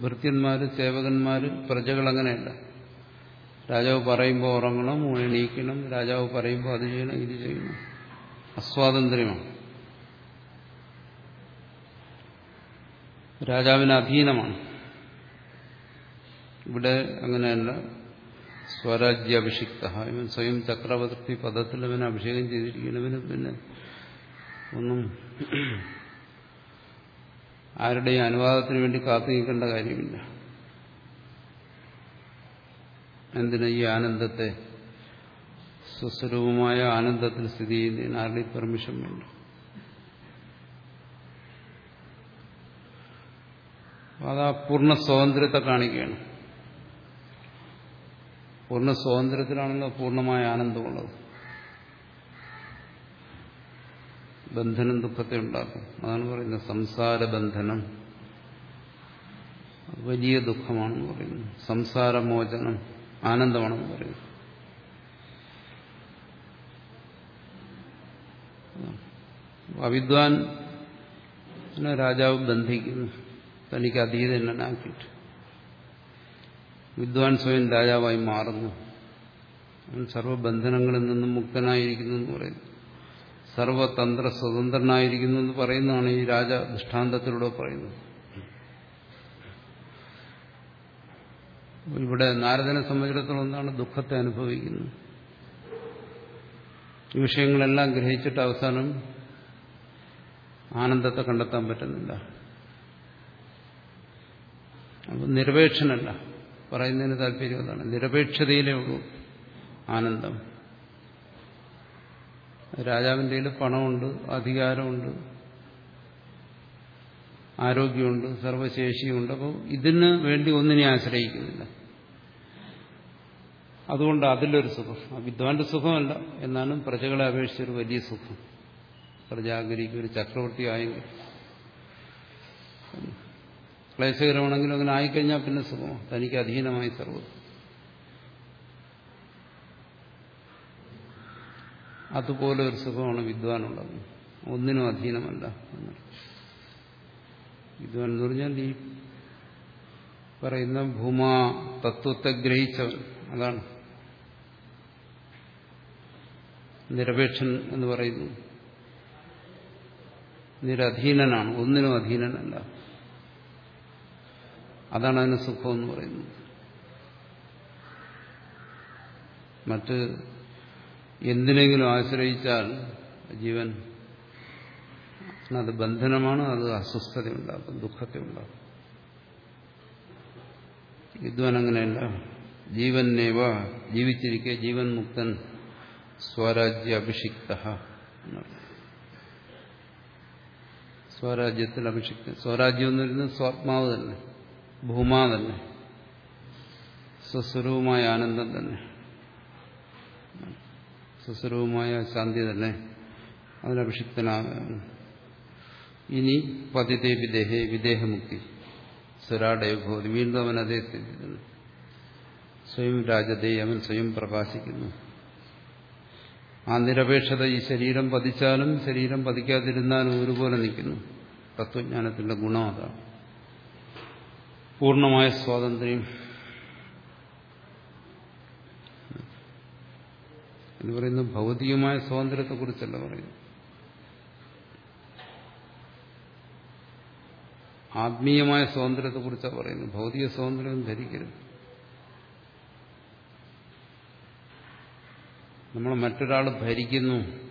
ഭൃത്യന്മാര് സേവകന്മാര് പ്രജകൾ അങ്ങനെയല്ല. രാജാവ് പറയുമ്പോൾ ഉറങ്ങണം എണീക്കണം. രാജാവ് പറയുമ്പോൾ അത് ചെയ്യണം ഇത് ചെയ്യണം. അസ്വാതന്ത്ര്യമാണ്. രാജാവിന് അധീനമാണ്. ഇവിടെ അങ്ങനെയല്ല. സ്വരാജ്യാഭിഷിക്ത ഇവൻ സ്വയം ചക്രവർത്തി പദത്തിൽ ഇവൻ അഭിഷേകം ചെയ്തിരിക്കുന്നവന് പിന്നെ ഒന്നും ആരുടെയും അനുവാദത്തിന് വേണ്ടി കാത്തു നിൽക്കേണ്ട കാര്യമില്ല. എന്തിനാ ഈ ആനന്ദത്തെ? സ്വസ്വരൂപമായ ആനന്ദത്തിൽ സ്ഥിതി ചെയ്യുന്നതിന് ആരുടെയും പെർമിഷൻ വേണ്ട? അത് ആ പൂർണ സ്വാതന്ത്ര്യത്തെ കാണിക്കുകയാണ്. പൂർണ സ്വാതന്ത്ര്യത്തിലാണല്ലോ പൂർണമായ ആനന്ദമുള്ളത്. ബന്ധനം ദുഃഖത്തെ ഉണ്ടാക്കും. അതാണ് പറയുന്നത് സംസാര ബന്ധനം. വലിയ ദുഃഖമാണെന്ന് പറയുന്നു. സംസാരമോചനം ആനന്ദമാണെന്ന് പറയുന്നു. അവിദ്വാൻ രാജാവ് ബന്ധിക്കുന്നു. തനിക്ക് അതീതനാക്കിയിട്ട് വിദ്വാൻ സ്വയം രാജാവായി മാറുന്നു. അവൻ സർവബന്ധനങ്ങളിൽ നിന്നും മുക്തനായിരിക്കുന്നു എന്ന് പറയുന്നു. സർവതന്ത്ര സ്വതന്ത്രനായിരിക്കുന്നു എന്ന് പറയുന്നതാണ് ഈ രാജ ദൃഷ്ടാന്തത്തിലൂടെ പറയുന്നത്. ഇവിടെ നാരദനെ സംബന്ധിച്ചിടത്തോളം എന്താണ് ദുഃഖത്തെ അനുഭവിക്കുന്നത്? ഈ വിഷയങ്ങളെല്ലാം ഗ്രഹിച്ചിട്ട് അവസാനം ആനന്ദത്തെ കണ്ടെത്താൻ പറ്റുന്നില്ല. നിരപേക്ഷനല്ല. പറയുന്നതിന് താല്പര്യം അതാണ്. നിരപേക്ഷതയിലേ ഉള്ളൂ ആനന്ദം. രാജാവിന്റെ പണമുണ്ട് അധികാരമുണ്ട് ആരോഗ്യമുണ്ട് സർവശേഷിയുണ്ട്. അപ്പോൾ ഇതിന് വേണ്ടി ഒന്നിനെ ആശ്രയിക്കുന്നില്ല. അതുകൊണ്ട് അതിലൊരു സുഖം. വിദ്വാന്റെ സുഖമല്ല എന്നാലും പ്രജകളെ അപേക്ഷിച്ചൊരു വലിയ സുഖം. പ്രജാഗരിക്ക് ഒരു ചക്രവർത്തി ആയെങ്കിൽ ക്ലേശകരമാണെങ്കിലും അങ്ങനെ ആയിക്കഴിഞ്ഞാൽ പിന്നെ സുഖമാണ്. തനിക്ക് അധീനമായി സർവം. അതുപോലെ ഒരു സുഖമാണ് വിദ്വാനുള്ളത്. ഒന്നിനും അധീനമല്ല വിദ്വാൻ എന്ന് പറഞ്ഞാൽ ഈ പറയുന്ന ഭൂമ തത്വത്തെ ഗ്രഹിച്ചവൻ. അതാണ്. നിരപേക്ഷൻ എന്ന് പറയുന്നു. നിരധീനനാണ്. ഒന്നിനും അധീനനല്ല. അതാണ് അതിന് സുഖം എന്ന് പറയുന്നത്. മറ്റ് എന്തിനെങ്കിലും ആശ്രയിച്ചാൽ ജീവൻ അത് ബന്ധനമാണ് അത് അസ്വസ്ഥത ഉണ്ടാക്കും ദുഃഖത്തെ ഉണ്ടാക്കും. വിദ്വാൻ അങ്ങനെയല്ല. നേവ ജീവിച്ചിരിക്കെ ജീവൻ മുക്തൻ സ്വരാജ്യ അഭിഷിക്ത സ്വരാജ്യത്തിൽ അഭിഷിക്ത സ്വരാജ്യം എന്ന് പറയുന്നത് സ്വാത്മാവ് തന്നെ. ഭൂമാ തന്നെ സ്വസ്വരൂപമായ ആനന്ദം തന്നെ. സ്വസ്വരൂപമായ ശാന്തി തന്നെ അതിനഭിഷിക്തനാകുന്നു ഇനി പതിതേ വിദേഹേ വിദേഹമുക്തി. സ്വരാടയഭവതി വീണ്ടും അവൻ അതേ സ്ഥിതി സ്വയം രാജതേ അവൻ സ്വയം പ്രകാശിക്കുന്നു. ആ നിരപേക്ഷത ഈ ശരീരം പതിച്ചാലും ശരീരം പതിക്കാതിരുന്നാലും ഒരുപോലെ നിൽക്കുന്നു. തത്വജ്ഞാനത്തിന്റെ ഗുണം അതാണ്. പൂർണമായ സ്വാതന്ത്ര്യം. എന്ന് പറയുന്നത് ഭൗതികമായ സ്വാതന്ത്ര്യത്തെക്കുറിച്ചല്ല പറയുന്നു ആത്മീയമായ സ്വാതന്ത്ര്യത്തെക്കുറിച്ചാണ് പറയുന്നത്. ഭൗതിക സ്വാതന്ത്ര്യം ധരിക്കരുത്. നമ്മൾ മറ്റൊരാൾ ഭരിക്കുന്നു.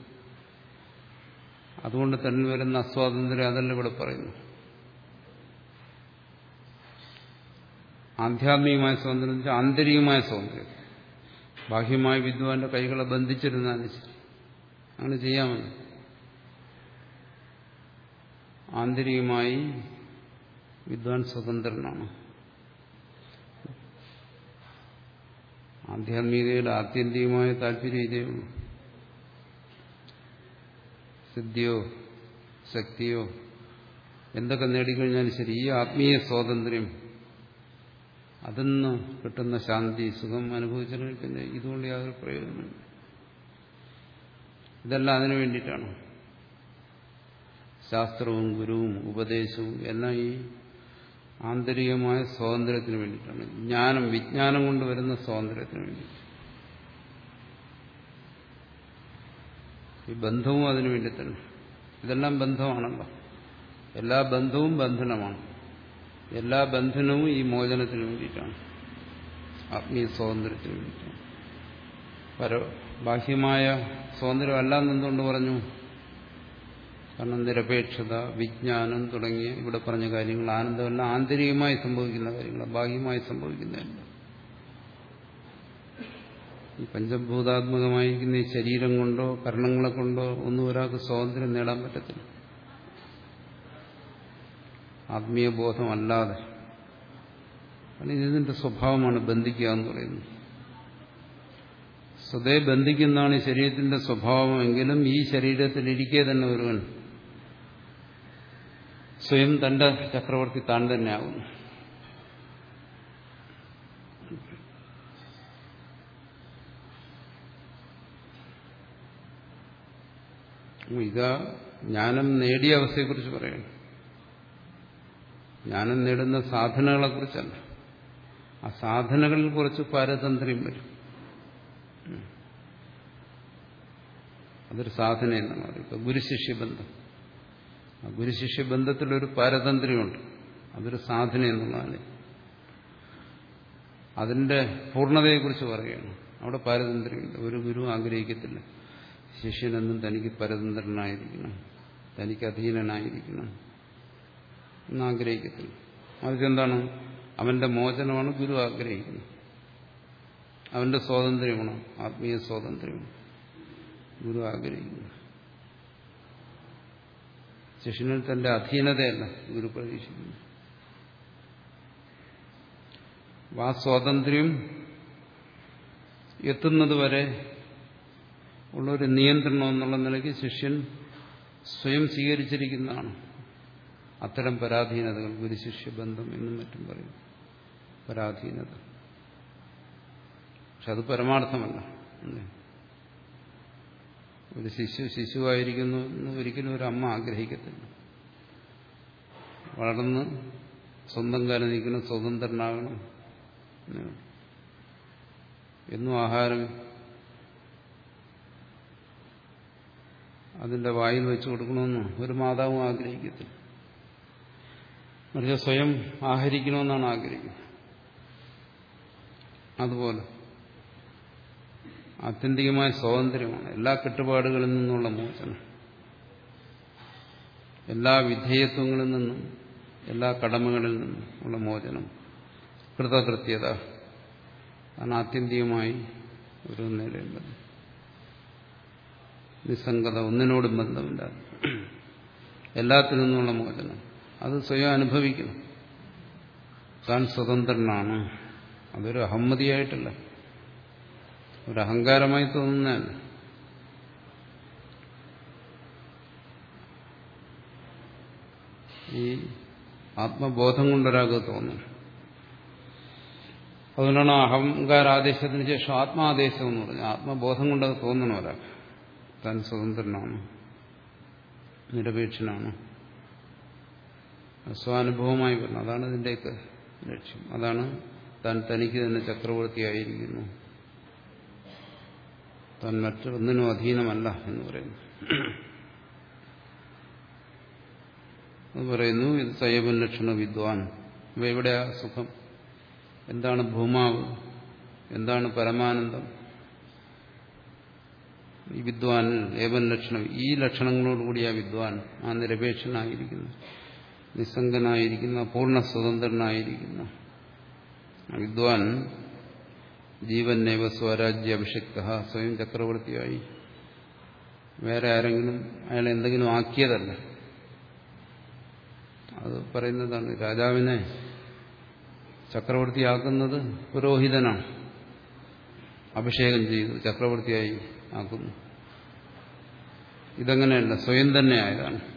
അതുകൊണ്ട് തന്നെ വരുന്ന അസ്വാതന്ത്ര്യം അതല്ല ഇവിടെ പറയുന്നു ആധ്യാത്മികമായ സ്വാതന്ത്ര്യം വെച്ചാൽ ആന്തരികമായ സ്വാതന്ത്ര്യം. ബാഹ്യമായ വിദ്വാന്റെ കൈകളെ ബന്ധിച്ചിരുന്നാലും ശരി. അങ്ങനെ ചെയ്യാമല്ലോ ആന്തരികമായി വിദ്വാൻ സ്വതന്ത്രനാണ്. ആധ്യാത്മികതയിൽ ആത്യന്തികമായ താല്പര്യം ഇതേ ഉള്ളൂ. സിദ്ധിയോ ശക്തിയോ എന്തൊക്കെ നേടിക്കഴിഞ്ഞാലും ശരി ഈ ആത്മീയ സ്വാതന്ത്ര്യം അതിന്ന് കിട്ടുന്ന ശാന്തി സുഖം അനുഭവിച്ചിട്ടുണ്ടെങ്കിൽ പിന്നെ ഇതുകൊണ്ട് യാതൊരു പ്രയോജനമില്ല. ഇതെല്ലാം അതിനു വേണ്ടിയിട്ടാണ്. ശാസ്ത്രവും ഗുരുവും ഉപദേശവും എല്ലാം ഈ ആന്തരികമായ സ്വാതന്ത്ര്യത്തിന് വേണ്ടിയിട്ടാണ്. ജ്ഞാനം വിജ്ഞാനം കൊണ്ട് വരുന്ന സ്വാതന്ത്ര്യത്തിന് വേണ്ടി ഈ ബന്ധവും അതിനു വേണ്ടി തന്നെ ഇതെല്ലാം ബന്ധമാണല്ലോ. എല്ലാ ബന്ധവും ബന്ധനമാണ്. എല്ലാ ബന്ധനവും ഈ മോചനത്തിന് വേണ്ടിയിട്ടാണ്. ആത്മീയ സ്വാതന്ത്ര്യത്തിന് വേണ്ടിയിട്ടാണ്. പര ബാഹ്യമായ സ്വാതന്ത്ര്യം അല്ലാന്നെന്തുകൊണ്ട് പറഞ്ഞു? കാരണം നിരപേക്ഷത വിജ്ഞാനം തുടങ്ങിയ ഇവിടെ പറഞ്ഞ കാര്യങ്ങൾ ആനന്ദമെല്ലാം ആന്തരികമായി സംഭവിക്കുന്ന കാര്യങ്ങൾ ബാഹ്യമായി സംഭവിക്കുന്നതല്ല. ഈ പഞ്ചഭൂതാത്മകമായിരിക്കുന്ന ഈ ശരീരം കൊണ്ടോ കർണങ്ങളെ കൊണ്ടോ ഒന്നും ഒരാൾക്ക് സ്വാതന്ത്ര്യം നേടാൻ പറ്റത്തില്ല. ആത്മീയ ബോധമല്ലാതെ കാരണം ഇതിന്റെ സ്വഭാവമാണ് ബന്ധിക്കുക എന്ന് പറയുന്നത്. സ്വതേ ബന്ധിക്കുന്നതാണ് ഈ ശരീരത്തിന്റെ സ്വഭാവമെങ്കിലും ഈ ശരീരത്തിലിരിക്കെ തന്നെ ഒരുവൻ സ്വയം തന്റെ ചക്രവർത്തി താൻ തന്നെയാകുന്നു ഇതാ ജ്ഞാനം നേടിയ അവസ്ഥയെക്കുറിച്ച് പറയണം ജ്ഞാനം നേടുന്ന സാധനകളെക്കുറിച്ചല്ല. ആ സാധനകളിൽ കുറച്ച് പാരതന്ത്ര്യം വരും. അതൊരു സാധന എന്നാണ് ഇപ്പൊ ഗുരുശിഷ്യ ബന്ധം. ആ ഗുരുശിഷ്യ ബന്ധത്തിലൊരു പാരതന്ത്ര്യമുണ്ട്. അതൊരു സാധന എന്നുള്ളതാണ് അതിന്റെ പൂർണതയെക്കുറിച്ച് പറയുകയാണ്. അവിടെ പാരതന്ത്ര്യമുണ്ട്. ഒരു ഗുരു ആഗ്രഹിക്കത്തില്ല. ശിഷ്യനെന്നും തനിക്ക് പരതന്ത്രനായിരിക്കണം. തനിക്ക് അധീനനായിരിക്കണം. എന്നാഗ്രഹിക്കത്തില്ല എന്താണ് അവന്റെ മോചനമാണ് ഗുരു ആഗ്രഹിക്കുന്നത്. അവന്റെ സ്വാതന്ത്ര്യമാണ് ആത്മീയ സ്വാതന്ത്ര്യമാണ് ഗുരു ആഗ്രഹിക്കുന്നത്. ശിഷ്യനിൽ തന്റെ അധീനതയല്ല ഗുരു പ്രതീക്ഷിക്കുന്നു ആ സ്വാതന്ത്ര്യം എത്തുന്നത് വരെ ഉള്ളൊരു നിയന്ത്രണം എന്നുള്ള നിലയ്ക്ക് ശിഷ്യൻ സ്വയം സ്വീകരിച്ചിരിക്കുന്നതാണ്. അത്തരം പരാധീനതകൾ ഗുരുശിഷ്യ ബന്ധം എന്നും മറ്റും പറയും പരാധീനത. പക്ഷെ അത് പരമാർത്ഥമല്ല? ഒരു ശിശു ശിശുവായിരിക്കുന്നു എന്ന് ഒരിക്കലും ഒരു അമ്മ ആഗ്രഹിക്കത്തില്ല. വളർന്ന് സ്വന്തം കാലം നിൽക്കണം സ്വതന്ത്രനാകണം. എന്നും ആഹാരം അതിന്റെ വായിൽ വെച്ച് കൊടുക്കണമെന്നും ഒരു മാതാവും ആഗ്രഹിക്കത്തില്ല. മറിച്ച് സ്വയം ആഹരിക്കണമെന്നാണ് ആഗ്രഹിക്കുന്നത്. അതുപോലെ ആത്യന്തികമായ സ്വാതന്ത്ര്യമാണ് എല്ലാ കെട്ടുപാടുകളിൽ നിന്നുള്ള മോചനം. എല്ലാ വിധേയത്വങ്ങളിൽ നിന്നും എല്ലാ കടമകളിൽ നിന്നും ഉള്ള മോചനം. കൃതകൃത്യത. ആണ് ആത്യന്തികമായി ഒരു നിലയുള്ളത്. നിസ്സംഗത ഒന്നിനോടും ബന്ധമില്ല എല്ലാത്തിൽ നിന്നുള്ള മോചനം. അത് സ്വയം അനുഭവിക്കണം. താൻ സ്വതന്ത്രനാണ്. അതൊരു അഹമ്മതിയായിട്ടല്ല. ഒരു അഹങ്കാരമായി തോന്നുന്നതല്ല. ഈ ആത്മബോധം കൊണ്ടൊരാൾക്ക് തോന്നും അതുകൊണ്ടാണ് അഹങ്കാരാദേശത്തിന് ശേഷം ആത്മാദേശം എന്ന് പറഞ്ഞത്. ആത്മബോധം കൊണ്ടത് തോന്നണം താൻ സ്വതന്ത്രനാണ്. നിരപേക്ഷനാണ്. സ്വാനുഭവമായി വരുന്നത് അതാണ് ഇതിന്റെയൊക്കെ ലക്ഷ്യം. അതാണ് താൻ തനിക്ക് തന്നെ ചക്രവർത്തിയായിരിക്കുന്നു. താൻ മറ്റൊന്നിനും അധീനമല്ല എന്ന് പറയുന്നു. അത് പറയുന്നു ഇത് സയവൻ ലക്ഷണ വിദ്വാൻ. ഇവ എവിടെയാ സുഖം? എന്താണ് ഭൂമാവ്? എന്താണ് പരമാനന്ദം? ഈ വിദ്വാൻ ഏവൻ ലക്ഷണം ഈ ലക്ഷണങ്ങളോടുകൂടി ആ വിദ്വാൻ ആ നിരപേക്ഷനായിരിക്കുന്നു. നിസ്സംഗനായിരിക്കുന്ന പൂർണ സ്വതന്ത്രനായിരിക്കുന്ന വിദ്വാൻ ജീവൻ നൈവ സ്വരാജ്യ അഭിഷിക്ത സ്വയം ചക്രവർത്തിയായി. വേറെ ആരെങ്കിലും അയാളെ എന്തെങ്കിലും ആക്കിയതല്ല. അത് പറയുന്നതാണ് രാജാവിനെ ചക്രവർത്തിയാക്കുന്നത് പുരോഹിതനാണ്. അഭിഷേകം ചെയ്തു ചക്രവർത്തിയായി ആക്കുന്നു. ഇതങ്ങനെയല്ല സ്വയം തന്നെ ആയതാണ്.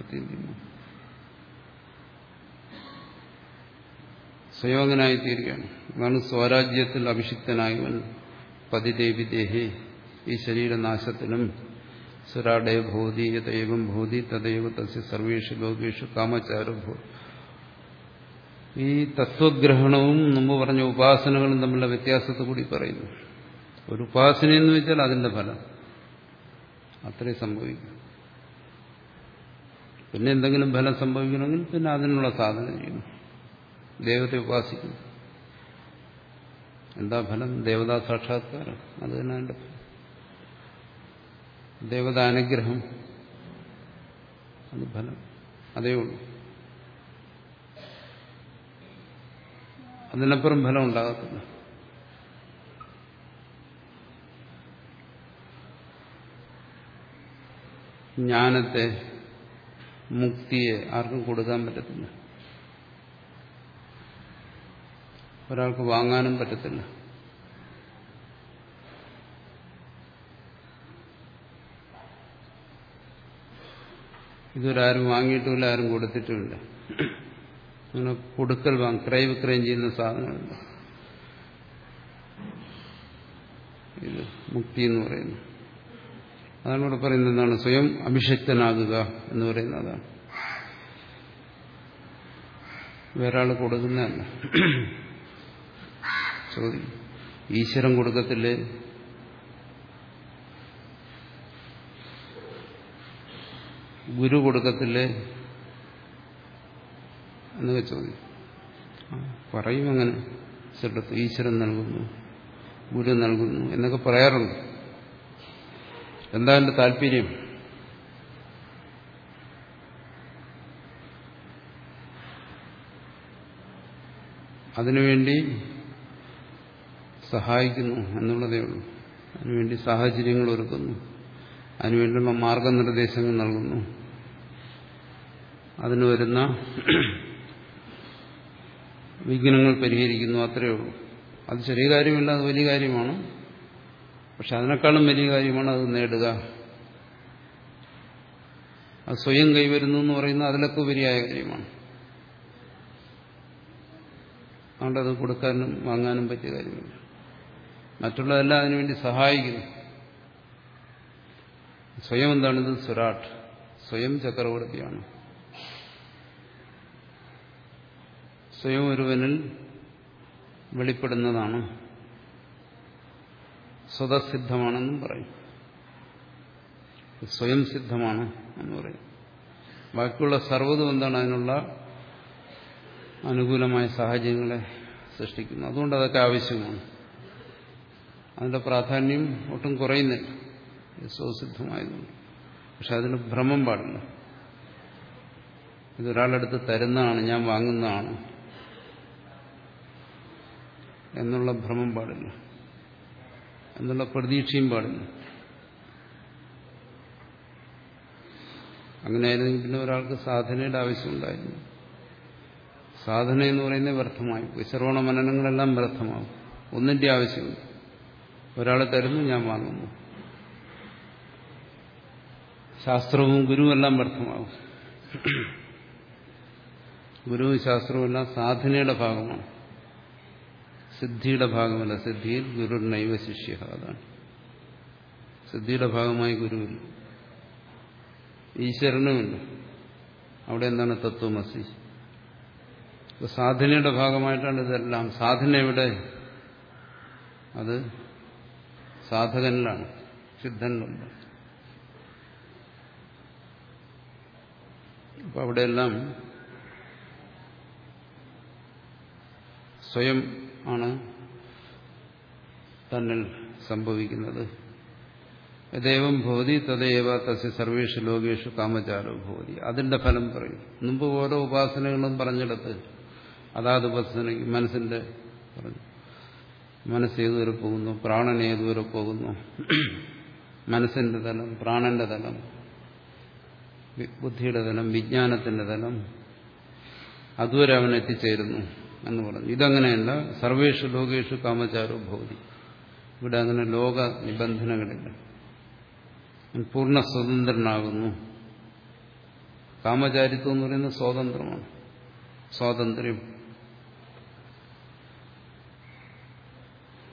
ആത്യന്തികം സ്വയോഗനായി തീരുകയാണ് അതാണ് സ്വരാജ്യത്തിൽ അഭിഷിക്തനായവൻ പതിദേവി ദേഹി. ഈ ശരീരനാശത്തിനും സുരാടേ ഭൂതി യഥൈവം ഭൂതി തദൈവ തസ്യ സർവേഷു ലോകേഷു കാമചാരോ ഈ തത്വഗ്രഹണവും മുമ്പ് പറഞ്ഞ ഉപാസനകളും തമ്മിലുള്ള വ്യത്യാസത്തെ കൂടി പറയുന്നു. ഒരു ഉപാസന എന്ന് വെച്ചാൽ അതിന്റെ ഫലം. അത്രേ സംഭവിക്കും. പിന്നെ എന്തെങ്കിലും ഫലം സംഭവിക്കണമെങ്കിൽ പിന്നെ അതിനുള്ള സാധന ചെയ്യണം ദൈവത്തെ ഉപാസിക്കുന്നു. എന്താ ഫലം? ദേവതാ സാക്ഷാത്കാരം. അത് തന്നെ അതിന്റെ ഫലം. ദേവതാനുഗ്രഹം അത് ഫലം. അതേ ഉള്ളൂ. അതിനപ്പുറം ഫലം ഉണ്ടാകത്തില്ല. ജ്ഞാനത്തെ മുക്തിയെ ആർക്കും കൊടുക്കാൻ പറ്റത്തില്ല. ഒരാൾക്ക് വാങ്ങാനും പറ്റത്തില്ല. ഇതൊരാരും വാങ്ങിയിട്ടുമില്ല ആരും കൊടുത്തിട്ടുമില്ല അങ്ങനെ കൊടുക്കൽ വാങ്ങും ക്രയവിക്രയം ചെയ്യുന്ന സാധനങ്ങളുണ്ട് ഇത് മുക്തി എന്ന് പറയുന്നു. അതാണ് ഇവിടെ പറയുന്നത് എന്താണ്? സ്വയം അഭിഷക്തനാകുക എന്ന് പറയുന്നത് അതാണ്. വേറൊരാൾ കൊടുക്കുന്നതല്ല. ചോദ്യം. ഈശ്വരൻ കൊടുക്കത്തില്ലേ? ഗുരു കൊടുക്കത്തില്ലേ? എന്നൊക്കെ ചോദ്യം. പറയും അങ്ങനെ. ചിലടത്ത് ഈശ്വരൻ നൽകുന്നു. ഗുരു നൽകുന്നു. എന്നൊക്കെ പറയാറുണ്ട്. എന്താ എന്റെ താല്പര്യം? അതിനുവേണ്ടി സഹായിക്കുന്നു എന്നുള്ളതേ ഉള്ളൂ. അതിനുവേണ്ടി സാഹചര്യങ്ങൾ ഒരുക്കുന്നു. അതിനുവേണ്ടിയുള്ള മാർഗനിർദ്ദേശങ്ങൾ നൽകുന്നു. അതിന് വരുന്ന വിഘ്നങ്ങൾ പരിഹരിക്കുന്നു അത്രയേ ഉള്ളൂ. അത് ചെറിയ കാര്യമില്ല അത് വലിയ കാര്യമാണ്. പക്ഷെ അതിനേക്കാളും വലിയ കാര്യമാണ് അത് നേടുക. അത് സ്വയം കൈവരുന്നു എന്ന് പറയുന്നത് അതിലൊക്കെ ഉപരിയായ കാര്യമാണ്. അതുകൊണ്ട് അത് കൊടുക്കാനും വാങ്ങാനും പറ്റിയ കാര്യമില്ല. മറ്റുള്ളതെല്ലാം അതിനുവേണ്ടി സഹായിക്കുന്നു. സ്വയം എന്താണിത്? സുരാട്ട് സ്വയം ചക്രവർത്തിയാണ്. സ്വയം ഒരുവനിൽ വെളിപ്പെടുന്നതാണ്. സ്വതസിദ്ധമാണെന്നും പറയും. സ്വയം സിദ്ധമാണ് എന്ന് പറയും. ബാക്കിയുള്ള സർവതും എന്താണ് അതിനുള്ള അനുകൂലമായ സാഹചര്യങ്ങളെ സൃഷ്ടിക്കുന്നു. അതുകൊണ്ട് അതൊക്കെ ആവശ്യമാണ്. അതിന്റെ പ്രാധാന്യം ഒട്ടും കുറയുന്നില്ല. സ്വസിദ്ധമായതുകൊണ്ട്. പക്ഷെ അതിന് ഭ്രമം പാടില്ല. ഇതൊരാളെടുത്ത് തരുന്നതാണ് ഞാൻ വാങ്ങുന്നതാണ് എന്നുള്ള ഭ്രമം പാടില്ല. എന്നുള്ള പ്രതീക്ഷയും പാടില്ല. അങ്ങനെയായിരുന്നെങ്കിൽ പിന്നെ ഒരാൾക്ക് സാധനയുടെ ആവശ്യമുണ്ടായിരുന്നു. സാധന എന്ന് പറയുന്നത് വ്യർത്ഥമായി പോയി. ശ്രവണ മനനങ്ങളെല്ലാം വ്യർത്ഥമാകും. ഒന്നിന്റെ ആവശ്യമില്ല. ഒരാളെ തരുന്നു ഞാൻ വാങ്ങുന്നു. ശാസ്ത്രവും ഗുരുവും എല്ലാം വ്യർത്ഥമാകും. ഗുരുവും ശാസ്ത്രവും എല്ലാം സാധനയുടെ ഭാഗമാണ്. സിദ്ധിയുടെ ഭാഗമല്ല. സിദ്ധിയിൽ ഗുരു നൈവ ശിഷ്യ. അതാണ്. സിദ്ധിയുടെ ഭാഗമായി ഗുരുവില്ല. ഈശ്വരനുമില്ല. അവിടെ എന്താണ് തത്വമസി സാധനയുടെ ഭാഗമായിട്ടാണ് ഇതെല്ലാം. സാധന എവിടെ? അത് സാധകനിലാണ്. സിദ്ധനിലുണ്ട്. അപ്പൊ അവിടെയെല്ലാം സ്വയം ആണ് തന്നിൽ സംഭവിക്കുന്നത്. ദൈവം ഭവതി തദൈവ തസ്യ സർവേഷു ലോകേഷു കാമചാരോ ഭവതി. അതിന്റെ ഫലം പറയും. മുമ്പ് ഓരോ ഉപാസനകളും പറഞ്ഞെടുത്ത് അതാത് ഉപാസനയ്ക്ക് മനസ്സിന്റെ പറഞ്ഞു. മനസ്സ് ഏതുവരെ പോകുന്നു പ്രാണൻ ഏതുവരെ പോകുന്നു. മനസ്സിന്റെ തലം പ്രാണന്റെ തലം ബുദ്ധിയുടെ തലം വിജ്ഞാനത്തിന്റെ തലം അതുവരെ അവൻ എത്തിച്ചേരുന്നു. എന്ന് പറഞ്ഞു. ഇതങ്ങനെയല്ല സർവേഷു ലോകേഷു കാമചാരോ ഭൗതി ഇവിടെ അങ്ങനെ ലോക നിബന്ധനകളില്ല. പൂർണ സ്വതന്ത്രനാകുന്നു. കാമചാരിത്വം എന്ന് പറയുന്നത് സ്വാതന്ത്ര്യമാണ് സ്വാതന്ത്ര്യം.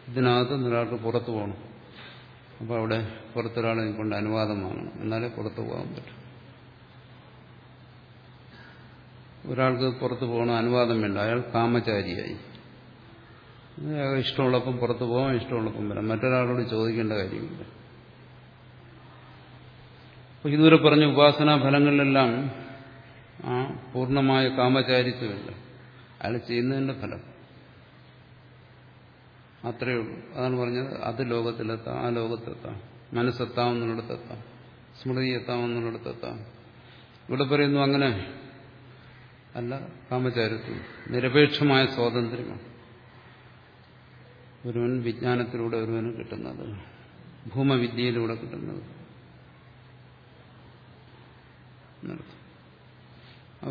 ഇതിനകത്ത് ഒരാൾക്ക് പുറത്തു പോകണം. അപ്പോൾ അവിടെ പുറത്തൊരാളെ കൊണ്ട് അനുവാദം വാങ്ങണം. എന്നാലേ പുറത്തു പോകാൻ പറ്റും. ഒരാൾക്ക് പുറത്തു പോകണം അനുവാദം വേണ്ട. അയാൾ കാമചാരിയായി. ഇഷ്ടമുള്ളപ്പം പുറത്തു പോകാം ഇഷ്ടമുള്ളപ്പം വരാം. മറ്റൊരാളോട് ചോദിക്കേണ്ട കാര്യമില്ല. അപ്പോൾ ഇതുവരെ പറഞ്ഞ ഉപാസനാ ഫലങ്ങളിലെല്ലാം ആ പൂർണമായ കാമചാരിത്വമില്ല. അയാൾ ചെയ്യുന്നതിന്റെ ഫലം. അത്രയേ ഉള്ളൂ. അതാണ് പറഞ്ഞത്. അത് ലോകത്തിലെത്താം ആ ലോകത്തെത്താം. മനസ്സെത്താവുന്നിടത്തെത്താം സ്മൃതി എത്താവുന്നിടത്തെത്താം ഇവിടെ പറയുന്നു അങ്ങനെ അല്ല കാമചാരിത്വം നിരപേക്ഷമായ സ്വാതന്ത്ര്യമാണ്. ഒരുവൻ വിജ്ഞാനത്തിലൂടെ ഒരുവന് കിട്ടുന്നത് ഭൂമവിദ്യയിലൂടെ കിട്ടുന്നത്.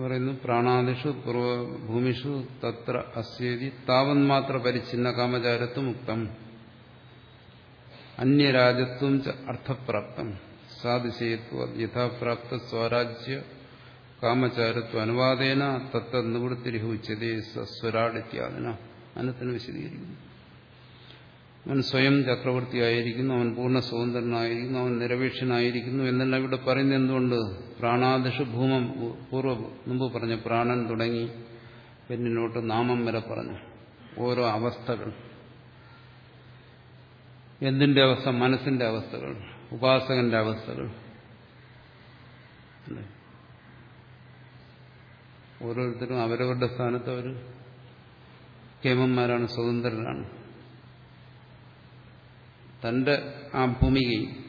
പറയുന്നു പ്രാണാദിഷു പൂർവ ഭൂമിഷു തത്ര അസ്വേതി താവൻ മാത്ര പരിച്ഛിന്ന കാമചാരത്വം മുക്തം അന്യരാജത്വം അർത്ഥപ്രാപ്തം. സാതിശയത്വ യഥാപ്രാപ്ത സ്വരാജ്യ കാമചാരത്വ അനുവാദേന തത്ത നിവൃത്തിരിഹുച്ചതേ ഉച്ചതേ സ്വരാടിത്യാദിന അനത്തിന് വിശദീകരിക്കുന്നു. അവൻ സ്വയം ചക്രവർത്തിയായിരിക്കുന്നു അവൻ പൂർണ സ്വതന്ത്രനായിരിക്കുന്നു അവൻ നിരപേക്ഷനായിരിക്കുന്നു എന്നെല്ലാം ഇവിടെ പറയുന്നത് എന്തുകൊണ്ട്? പ്രാണാദിഷു ഭൂമം പൂർവ മുമ്പ് പറഞ്ഞ പ്രാണൻ തുടങ്ങി പിന്നിലോട്ട് നാമം വരെ പറഞ്ഞു. ഓരോ അവസ്ഥകൾ. എന്തിന്റെ അവസ്ഥ? മനസ്സിന്റെ അവസ്ഥകൾ. ഉപാസകന്റെ അവസ്ഥകൾ. ഓരോരുത്തരും അവരവരുടെ സ്ഥാനത്ത് അവർ കേമന്മാരാണ് സ്വതന്ത്രരാണ്. തന്റെ ആ ഭൂമികയും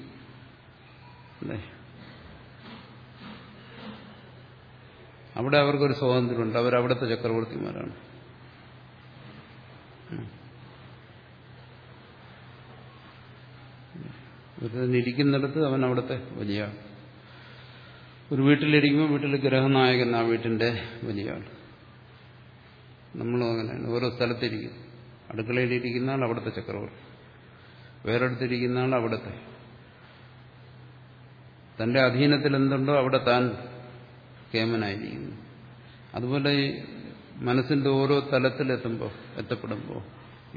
അവിടെ അവർക്കൊരു സ്വാതന്ത്ര്യമുണ്ട്. അവരവിടുത്തെ ചക്രവർത്തിമാരാണ്. ഇരിക്കുന്നിടത്ത് അവൻ അവിടുത്തെ വലിയ ഒരു വീട്ടിലിരിക്കുമ്പോൾ വീട്ടിൽ ഗ്രഹനായകൻ ആ വീട്ടിന്റെ വലിയ ആൾ നമ്മളും അങ്ങനെയാണ്. ഓരോ സ്ഥലത്തിരിക്കും. അടുക്കളയിലിരിക്കുന്ന ആൾ അവിടുത്തെ ചക്രവർത്തി. വേറെടുത്തിരിക്കുന്ന ആൾ അവിടുത്തെ. തന്റെ അധീനത്തിൽ എന്തുണ്ടോ അവിടെ താൻ കേമനായിരിക്കുന്നു. അതുപോലെ ഈ മനസ്സിന്റെ ഓരോ തലത്തിലെത്തുമ്പോൾ എത്തപ്പെടുമ്പോൾ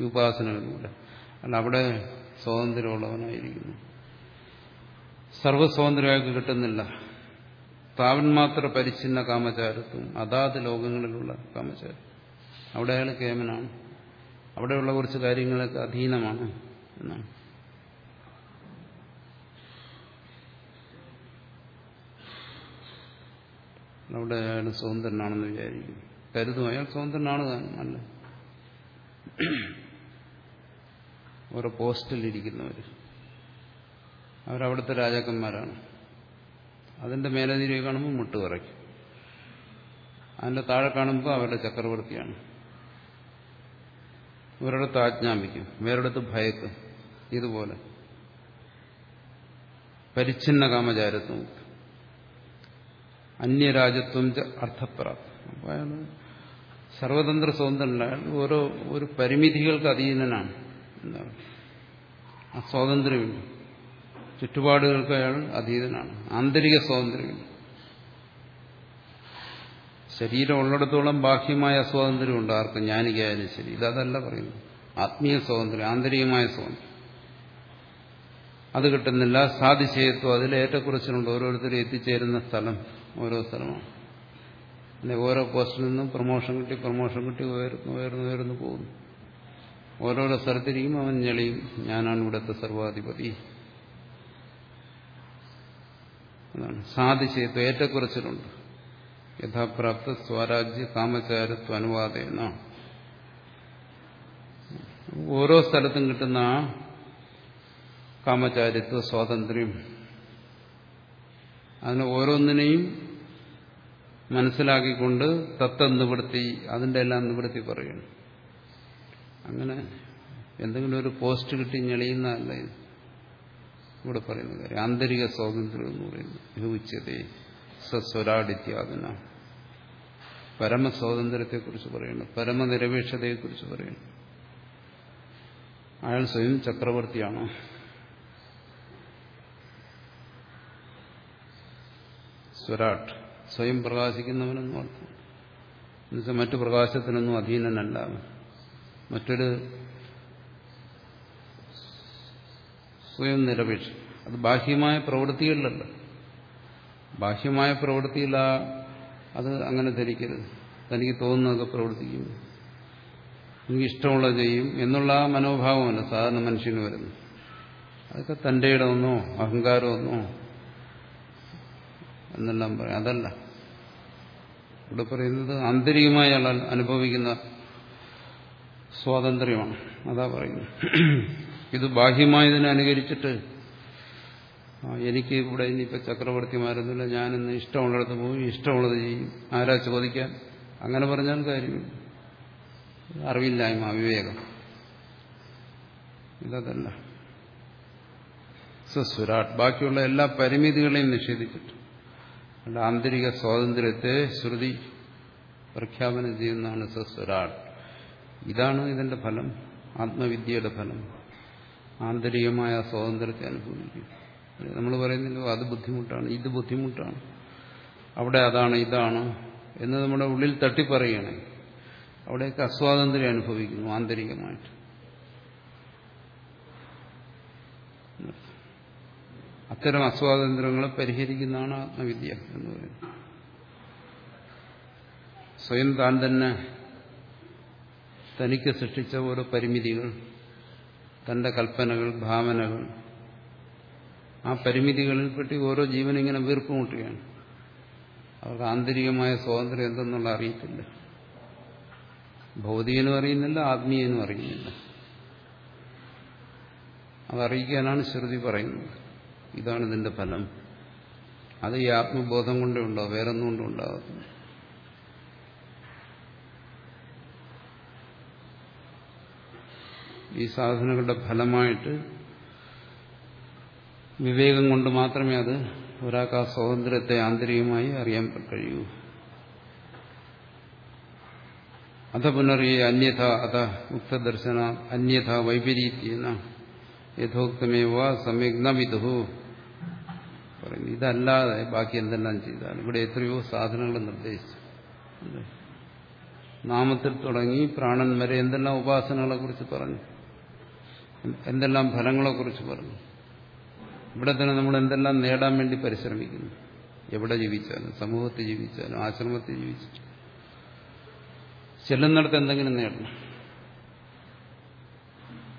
ഈ ഉപാസനകളിലൂടെ അല്ല അവിടെ സ്വാതന്ത്ര്യമുള്ളവനായിരിക്കുന്നു. സർവസ്വാതന്ത്ര്യമായിട്ട് കിട്ടുന്നില്ല. താവൻ മാത്ര പരിച്ഛിന്ന കാമചാരത്വം അതാത് ലോകങ്ങളിലുള്ള കാമചാരം. അവിടെ അയാൾ കേമനാണ്. അവിടെയുള്ള കുറച്ച് കാര്യങ്ങളൊക്കെ അധീനമാണ് എന്നാണ്. അവിടെ അയാൾ സ്വതന്ത്രനാണെന്ന് വിചാരിക്കും കരുതും അയാൾ സ്വതന്ത്രനാണ് താനും അല്ല. ഓരോ പോസ്റ്റിലിരിക്കുന്നവർ അവരവിടുത്തെ രാജാക്കന്മാരാണ്. അതിന്റെ മേലതിരെ കാണുമ്പോൾ മുട്ട് വിറയ്ക്കും അതിന്റെ താഴെ കാണുമ്പോൾ അവരുടെ ചക്രവർത്തിയാണ്. ഒരിടത്ത് ആജ്ഞാപിക്കും. വേറൊരിടത്ത് ഭയക്കും. ഇതുപോലെ. പരിച്ഛിന്ന കാമചാരത്വം. അന്യരാജ്യത്വം അർത്ഥപ്രാപ്തി. അപ്പൊ അയാൾ സർവതന്ത്ര സ്വതന്ത്രനല്ല. അയാൾ ഓരോ ഒരു പരിമിതികൾക്ക് അധീനനാണ്. എന്താണ് ആ സ്വാതന്ത്ര്യമില്ല. ചുറ്റുപാടുകൾക്ക് അയാൾ അതീതനാണ്. ആന്തരിക സ്വാതന്ത്ര്യമില്ല ശരീരം ഉള്ളിടത്തോളം ബാഹ്യമായ സ്വാതന്ത്ര്യമുണ്ട് ആർക്കും ജ്ഞാനിക്കായാലും ശരി. ഇതല്ല പറയുന്നു ആത്മീയ സ്വാതന്ത്ര്യം ആന്തരികമായ സ്വാതന്ത്ര്യം. അത് കിട്ടുന്നില്ല. സാധിച്ചേത്വം അതിൽ ഏറ്റക്കുറച്ചിലുണ്ട്. ഓരോരുത്തരും എത്തിച്ചേരുന്ന സ്ഥലം ഓരോ സ്ഥലമാണ്. അല്ലെ ഓരോ പോസ്റ്റിൽ നിന്നും പ്രൊമോഷൻ കിട്ടി പ്രൊമോഷൻ കിട്ടി ഉയർന്നു ഉയർന്നു ഉയർന്നു പോകുന്നു. ഓരോരോ സ്ഥലത്തിരിക്കും. അവൻ ഞെളിയും. ഞാനാണ് ഇവിടുത്തെ സർവാധിപതി. സാധിച്ചേത്വം ഏറ്റക്കുറച്ചിലുണ്ട്. യഥാപ്രാപ്ത സ്വരാജ്യ കാമചാരത്വ അനുവാദേന. ഓരോ സ്ഥലത്തും കിട്ടുന്ന കാമചാരിത്വ സ്വാതന്ത്ര്യം. അതിന് ഓരോന്നിനെയും മനസ്സിലാക്കിക്കൊണ്ട് തത്വ നിവൃത്തി അതിന്റെ എല്ലാം നിവൃത്തി പറയണം അങ്ങനെ എന്തെങ്കിലും ഒരു പോസ്റ്റ് കിട്ടി ഞെളിയുന്നതല്ല ഇത്. ഇവിടെ പറയുന്ന കാര്യം ആന്തരിക സ്വാതന്ത്ര്യം എന്ന് പറയുന്നത്. ഉച്ചതേ പരമസ്വാതന്ത്ര്യത്തെ പരമസ്വാതന്ത്ര്യത്തെക്കുറിച്ച് പറയുന്നു. പരമനിരപേക്ഷതയെക്കുറിച്ച് പറയുന്നു. അയാൾ സ്വയം ചക്രവർത്തിയാണോ. സ്വരാട്ട് സ്വയം പ്രകാശിക്കുന്നവനെന്ന് അർത്ഥം എന്നുവെച്ചാൽ മറ്റു പ്രകാശത്തിനൊന്നും അധീനനല്ല മറ്റൊരു സ്വയം നിരപേക്ഷ. അത് ബാഹ്യമായ പ്രവൃത്തികളിലല്ല. ബാഹ്യമായ പ്രവൃത്തിയിൽ അത് അങ്ങനെ ധരിക്കരുത്. തനിക്ക് തോന്നുന്നതൊക്കെ പ്രവർത്തിക്കും. എനിക്ക് ഇഷ്ടമുള്ളത് ചെയ്യും എന്നുള്ള ആ മനോഭാവമല്ല സാധാരണ മനുഷ്യന് വരുന്നു അതൊക്കെ തന്റെ ഇടമൊന്നോ അഹങ്കാരമൊന്നോ എന്നെല്ലാം പറയും. അതല്ല. ഇവിടെ പറയുന്നത് ആന്തരികമായി അയാൾ അനുഭവിക്കുന്ന സ്വാതന്ത്ര്യമാണ്. അതാ പറയുന്നത്. ഇത് ബാഹ്യമായതിനെ അനുകരിച്ചിട്ട് എനിക്ക് ഇവിടെ ഇനിയിപ്പോൾ ചക്രവർത്തിമാരൊന്നുമില്ല ഞാനിന്ന് ഇഷ്ടമുള്ളിടത്ത് പോയി ഇഷ്ടമുള്ളത് ചെയ്യും ആരാ ചോദിക്കാൻ? അങ്ങനെ പറഞ്ഞാൽ കാര്യമില്ല. അറിവില്ലായ്മ അവിവേകം. ഇതല്ല. സ്വസ്വരാട്ട്. ബാക്കിയുള്ള എല്ലാ പരിമിതികളെയും നിഷേധിച്ചിട്ട്. അല്ല ആന്തരിക സ്വാതന്ത്ര്യത്തെ ശ്രുതി പ്രഖ്യാപനം ചെയ്യുന്നതാണ് സ്വസ്വരാട്ട്. ഇതാണ് ഇതിന്റെ ഫലം ആത്മവിദ്യയുടെ ഫലം. ആന്തരികമായ സ്വാതന്ത്ര്യത്തെ അനുഭവിക്കും. നമ്മൾ പറയുന്നില്ലോ അത് ബുദ്ധിമുട്ടാണ് ഇത് ബുദ്ധിമുട്ടാണ് അവിടെ അതാണ് ഇതാണ് എന്ന് നമ്മുടെ ഉള്ളിൽ തട്ടിപ്പറയണേ. അവിടെയൊക്കെ അസ്വാതന്ത്ര്യം അനുഭവിക്കുന്നു ആന്തരികമായിട്ട്. അത്തരം അസ്വാതന്ത്ര്യങ്ങളെ പരിഹരിക്കുന്നതാണ് ആത്മവിദ്യ എന്ന് പറയുന്നത്. സ്വയം താൻ തന്നെ തനിക്ക് സൃഷ്ടിച്ച ഓരോ പരിമിതികൾ തന്റെ കൽപ്പനകൾ ഭാവനകൾ ആ പരിമിതികളിൽപ്പെട്ട് ഓരോ ജീവനിങ്ങനെ വീർപ്പുമുട്ടുകയാണ് അവർക്ക് ആന്തരികമായ സ്വാതന്ത്ര്യം എന്തെന്നുള്ള അറിയത്തില്ല. ഭൗതികനും അറിയുന്നില്ല ആത്മീയനും അറിയുന്നില്ല. അതറിയിക്കാനാണ് ശ്രുതി പറയുന്നത്. ഇതാണ് ഇതിന്റെ ഫലം. അത് ഈ ആത്മബോധം കൊണ്ടേ ഉണ്ടാവും വേറൊന്നും കൊണ്ടും ഉണ്ടാകത്തില്ല ഈ സാധനങ്ങളുടെ ഫലമായിട്ട് വിവേകം കൊണ്ട് മാത്രമേ അത് ഒരാൾക്ക് ആ സ്വാതന്ത്ര്യത്തെ ആന്തരികമായി അറിയാൻ കഴിയൂ. അത പുനറിയ അന്യഥ അത ഉക്തദർശന അന്യഥ വൈപരീത്യേന യഥോക്തമേവ വിദുഹു പറയുന്നു. ഇതല്ലാതെ ബാക്കി എന്തെല്ലാം ചെയ്താൽ ഇവിടെ എത്രയോ സാധനങ്ങൾ നിർദ്ദേശിച്ചു. നാമത്തിൽ തുടങ്ങി പ്രാണൻ വരെ എന്തെല്ലാം ഉപാസനകളെ കുറിച്ച് പറഞ്ഞു? എന്തെല്ലാം ഫലങ്ങളെ കുറിച്ച് പറഞ്ഞു? ഇവിടെ തന്നെ നമ്മൾ എന്തെല്ലാം നേടാൻ വേണ്ടി പരിശ്രമിക്കുന്നു? എവിടെ ജീവിച്ചാലും സമൂഹത്തിൽ ജീവിച്ചാലും ആശ്രമത്തിൽ ജീവിച്ചാലും. ചെല്ലുന്നിടത്ത് എന്തെങ്കിലും നേടണം.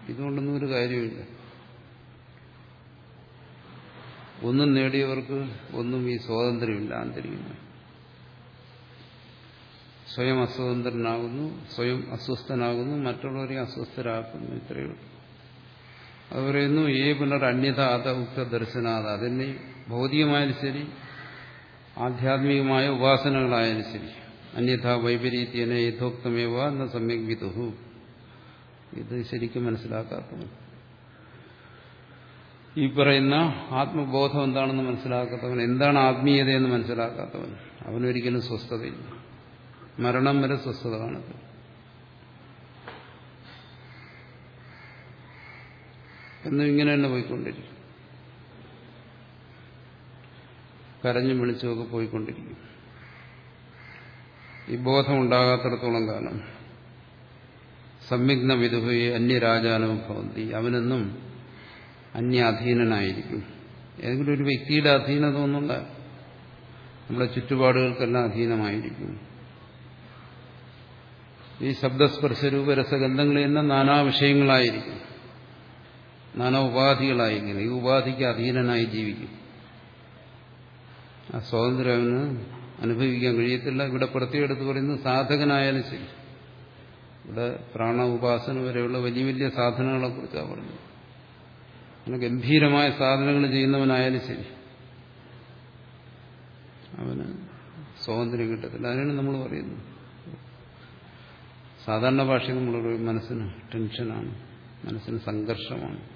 ഇതുകൊണ്ടൊന്നും ഒരു കാര്യമില്ല ഒന്നും നേടിയവർക്ക് ഒന്നും ഈ സ്വാതന്ത്ര്യമില്ല ആന്തരികമായി സ്വയം അസ്വതന്ത്രനാകുന്നു സ്വയം അസ്വസ്ഥനാകുന്നു മറ്റുള്ളവരെ അസ്വസ്ഥരാക്കുന്നു ഇത്രയേ ഉള്ളൂ. അത് പറയുന്നു ഏ പുനർ അന്യതാത ഉക്ത ദർശനാഥ അതിന് ഭൗതികമായാലും ശരി ആധ്യാത്മികമായ ഉപാസനകളായാലും ശരി. അന്യഥ വൈപരീത്യനെ യഥോക്തമേവ എന്ന സമ്യക് വിദുഹു. ഇത് ശരിക്കും മനസ്സിലാക്കാത്ത ഈ പറയുന്ന ആത്മബോധം എന്താണെന്ന് മനസ്സിലാക്കാത്തവൻ എന്താണ് ആത്മീയതയെന്ന് മനസ്സിലാക്കാത്തവൻ അവനൊരിക്കലും സ്വസ്ഥതയില്ല. മരണം വരെ സ്വസ്ഥത കാണത്തില്ല എന്നും ഇങ്ങനെ തന്നെ പോയിക്കൊണ്ടിരിക്കും. കരഞ്ഞും വിളിച്ചുമൊക്കെ പോയിക്കൊണ്ടിരിക്കും. ഈ ബോധം ഉണ്ടാകാത്തിടത്തോളം കാലം സംവിഘ്ന വിധുഹയെ അന്യരാജാനുഭവന്തി അവനെന്നും അന്യാധീനനായിരിക്കും. ഏതെങ്കിലും ഒരു വ്യക്തിയുടെ അധീനത ഒന്നുമില്ല നമ്മുടെ ചുറ്റുപാടുകൾക്കെല്ലാം അധീനമായിരിക്കും. ഈ ശബ്ദസ്പർശ രൂപരസഗന്ധങ്ങളിൽ നിന്ന് നാനാ വിഷയങ്ങളായിരിക്കും. നാനാ ഉപാധികളായിങ്ങനെ ഈ ഉപാധിക്ക് അധീനനായി ജീവിക്കും. ആ സ്വാതന്ത്ര്യം അവന് അനുഭവിക്കാൻ കഴിയത്തില്ല. ഇവിടെ പ്രത്യേകെടുത്ത് പറയുന്നത് സാധകനായാലും ശരി. ഇവിടെ പ്രാണ ഉപാസന വരെയുള്ള വലിയ വലിയ സാധനങ്ങളെ കുറിച്ചാണ് പറഞ്ഞത്. അങ്ങനെ ഗംഭീരമായ സാധനങ്ങൾ ചെയ്യുന്നവനായാലും ശരി. അവന് സ്വാതന്ത്ര്യം കിട്ടത്തില്ല. അതിനാണ് നമ്മൾ പറയുന്നത്. സാധാരണ ഭാഷയിൽ നമ്മൾ മനസ്സിന് ടെൻഷനാണ്. മനസ്സിന് സംഘർഷമാണ്.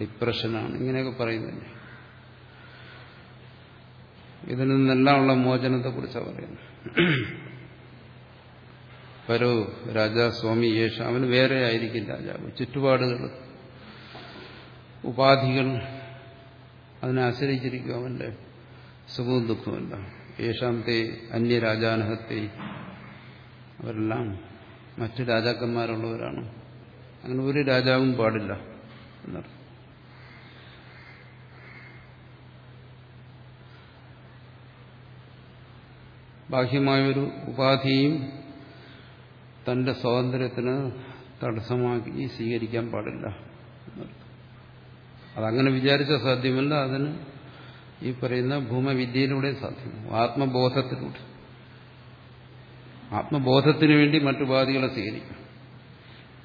ഡിപ്രഷനാണ്. ഇങ്ങനെയൊക്കെ പറയുന്നില്ലേ? ഇതിൽ നിന്നെല്ലാം ഉള്ള മോചനത്തെ കുറിച്ചാണ് പറയുന്നത്. പരോ രാജാ സ്വാമി യേശ അവന് വേറെ ആയിരിക്കും രാജാവ്. ചുറ്റുപാടുകൾ ഉപാധികൾ അതിനെ ആശ്രയിച്ചിരിക്കും അവന്റെ സുഖവും ദുഃഖമല്ല യേശാന്തേ അന്യരാജാനഹത്തെ അവരെല്ലാം മറ്റു രാജാക്കന്മാരുള്ളവരാണ്. അങ്ങനെ ഒരു രാജാവും പാടില്ല എന്നർത്ഥം. ബാഹ്യമായൊരു ഉപാധിയും തന്റെ സ്വാതന്ത്ര്യത്തിന് തടസ്സമാക്കി സ്വീകരിക്കാൻ പാടില്ല അതങ്ങനെ വിചാരിച്ച സാധ്യമല്ല. അതിന് ഈ പറയുന്ന ഭൂമവിദ്യയിലൂടെ സാധ്യം ആത്മബോധത്തിലൂടെ. ആത്മബോധത്തിന് വേണ്ടി മറ്റുപാധികളെ സ്വീകരിക്കും.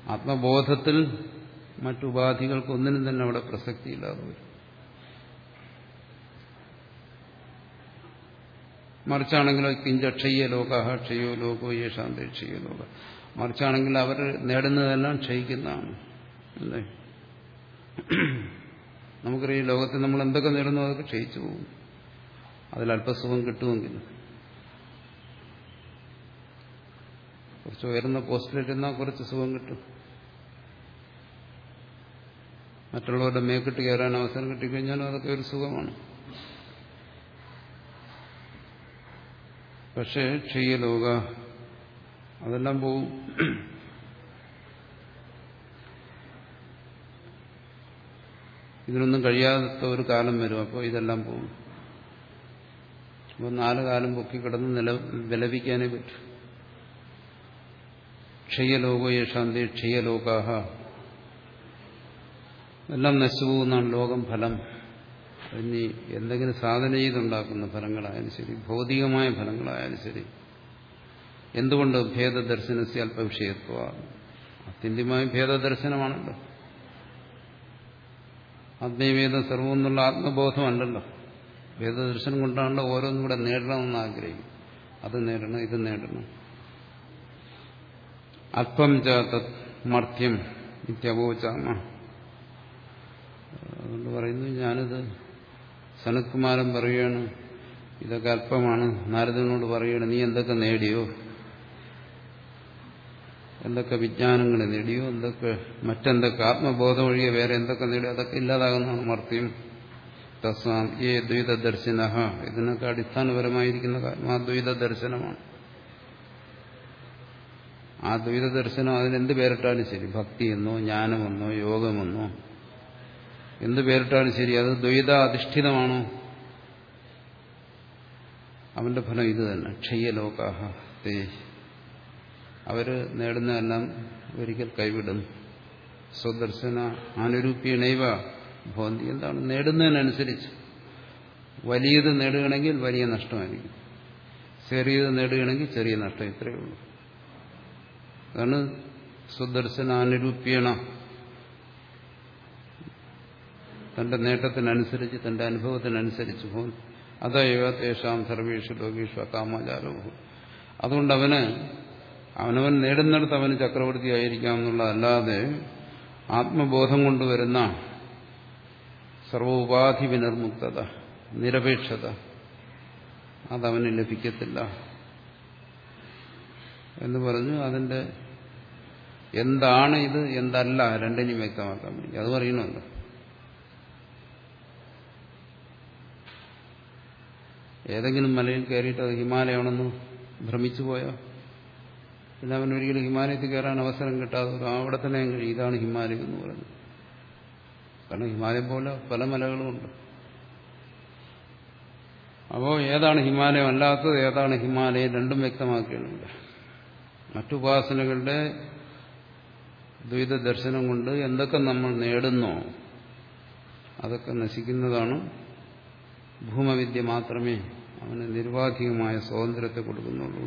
ആത്മബോധത്തിൽ മറ്റുപാധികൾക്കൊന്നിനും തന്നെ അവിടെ പ്രസക്തിയില്ലാതെ വരും. മറിച്ചാണെങ്കിലോ കിഞ്ച ക്ഷയ്യ ലോക ക്ഷയോ ലോകോ യേശാന്ത ക്ഷയ ലോക. മറിച്ചാണെങ്കിൽ അവർ നേടുന്നതെല്ലാം ക്ഷയിക്കുന്നതാണ്. അല്ലേ? നമുക്കറിയാം ലോകത്തിൽ നമ്മൾ എന്തൊക്കെ നേടുന്നു അതൊക്കെ ക്ഷയിച്ചു പോകും. അതിൽ അല്പസുഖം കിട്ടുമെങ്കിൽ. കുറച്ച് ഉയർന്ന പോസ്റ്റിലിരുന്നാൽ കുറച്ച് സുഖം കിട്ടും. മറ്റുള്ളവരുടെ മേക്കിട്ട് കയറാൻ അവസരം കിട്ടിക്കഴിഞ്ഞാലും അതൊക്കെ ഒരു സുഖമാണ്. പക്ഷേ ക്ഷയലോക അതെല്ലാം പോവും. ഇതിനൊന്നും കഴിയാത്ത ഒരു കാലം വരും അപ്പോൾ ഇതെല്ലാം പോകും അപ്പോൾ നാല് കാലം പൊക്കിക്കിടന്ന് നില വിലപിക്കാനേ പറ്റും. ക്ഷയലോകോ യേശാന്തി ക്ഷയലോകാഹ എല്ലാം നശിച്ചു പോകുന്നതാണ് ലോകം ഫലം. ഇനി എന്തെങ്കിലും സാധന ചെയ്തുണ്ടാക്കുന്ന ഫലങ്ങളായാലും ശരി ഭൗതികമായ ഫലങ്ങളായാലും ശരി എന്തുകൊണ്ട് ഭേദദർശനസ്യ അല്പവിഷയത്വ? അത്യന്തികമായ ഭേദദർശനമാണല്ലോ. ആത്മീയവേദം സർവം എന്നുള്ള ആത്മബോധം അല്ലല്ലോ ഭേദദർശനം കൊണ്ടാണല്ലോ ഓരോന്നും കൂടെ നേടണമെന്ന് ആഗ്രഹിക്കും അത് നേടണം ഇത് നേടണം. അല്പം ചാത്ത മർത്യം നിത്യവോചാമ അതുകൊണ്ട് പറയുന്നു ഞാനിത് സനത്കുമാരൻ പറയുകയാണ് ഇതൊക്കെ അല്പമാണ്. നാരദനോട് പറയുകയാണ് നീ എന്തൊക്കെ നേടിയോ? എന്തൊക്കെ വിജ്ഞാനങ്ങൾ നേടിയോ? എന്തൊക്കെ മറ്റെന്തൊക്കെ ആത്മബോധം ഒഴികെ വേറെ എന്തൊക്കെ നേടിയോ? അതൊക്കെ ഇല്ലാതാകുന്നതാണ് മർത്യം തസ്വാം ഏ ദ്വൈത ദർശന ഇതിനൊക്കെ അടിസ്ഥാനപരമായിരിക്കുന്ന ആ ദ്വൈത ദർശനമാണ് ആ ദ്വൈത ദർശനം അതിനെന്ത് പേരിട്ടാലും ശരി. ഭക്തിയെന്നോ ജ്ഞാനമെന്നോ യോഗമെന്നോ എന്ത് പേരിട്ടാലും ശരി അത് ദ്വൈത അധിഷ്ഠിതമാണോ അവന്റെ ഫലം ഇത് തന്നെ ക്ഷയ്യലോകാഹ തേ അവർ നേടുന്നതെല്ലാം ഒരിക്കൽ കൈവിടും. സ്വദർശന അനുരൂപ്യണൈവ ഭവന്തി. എന്താണ്? നേടുന്നതിനനുസരിച്ച്. വലിയത് നേടുകയാണെങ്കിൽ വലിയ നഷ്ടമായിരിക്കും. ചെറിയത് നേടുകയാണെങ്കിൽ ചെറിയ നഷ്ടം ഇത്രയേ ഉള്ളൂ. അതാണ് സ്വദർശനാനുരൂപ്യണ. തന്റെ നേട്ടത്തിനനുസരിച്ച് തന്റെ അനുഭവത്തിനനുസരിച്ച് പോകും അതൈവ തേഷാം സർവേഷു ലോകേഷു കാമാചാരവും അതുകൊണ്ട് അവന് അവനവൻ നേടുന്നിടത്ത് അവന് ചക്രവർത്തിയായിരിക്കാം എന്നുള്ളതല്ലാതെ ആത്മബോധം കൊണ്ടുവരുന്ന സർവോപാധി വിനിർമുക്തത നിരപേക്ഷത അതവന് ലഭിക്കത്തില്ല. എന്ന് പറഞ്ഞു അതിന്റെ എന്താണ് ഇത്? എന്തല്ല? രണ്ടിനും വ്യക്തമാക്കാൻ വേണ്ടി. അത് പറയണമല്ലോ. ഏതെങ്കിലും മലയിൽ കയറിയിട്ട് അത് ഹിമാലയമാണെന്ന് ഭ്രമിച്ചു പോയോ? പിന്നെ അവൻ ഒരിക്കലും ഹിമാലയത്തിൽ കയറാൻ അവസരം കിട്ടാതെ അവിടെ തന്നെ കഴിയും ഇതാണ് ഹിമാലയം എന്ന് പറഞ്ഞു കാരണം ഹിമാലയം പോലെ പല മലകളുമുണ്ട് അപ്പോൾ ഏതാണ് ഹിമാലയം അല്ലാത്തത്? ഏതാണ് ഹിമാലയം? രണ്ടും വ്യക്തമാക്കിയിട്ടുണ്ട് മറ്റുപാസനകളുടെ ദ്വൈത ദർശനം കൊണ്ട് എന്തൊക്കെ നമ്മൾ നേടുന്നോ അതൊക്കെ നശിക്കുന്നതാണ് ഭൂമവിദ്യ മാത്രമേ അവന് നിർവാധികമായ സ്വാതന്ത്ര്യത്തെ കൊടുക്കുന്നുള്ളൂ.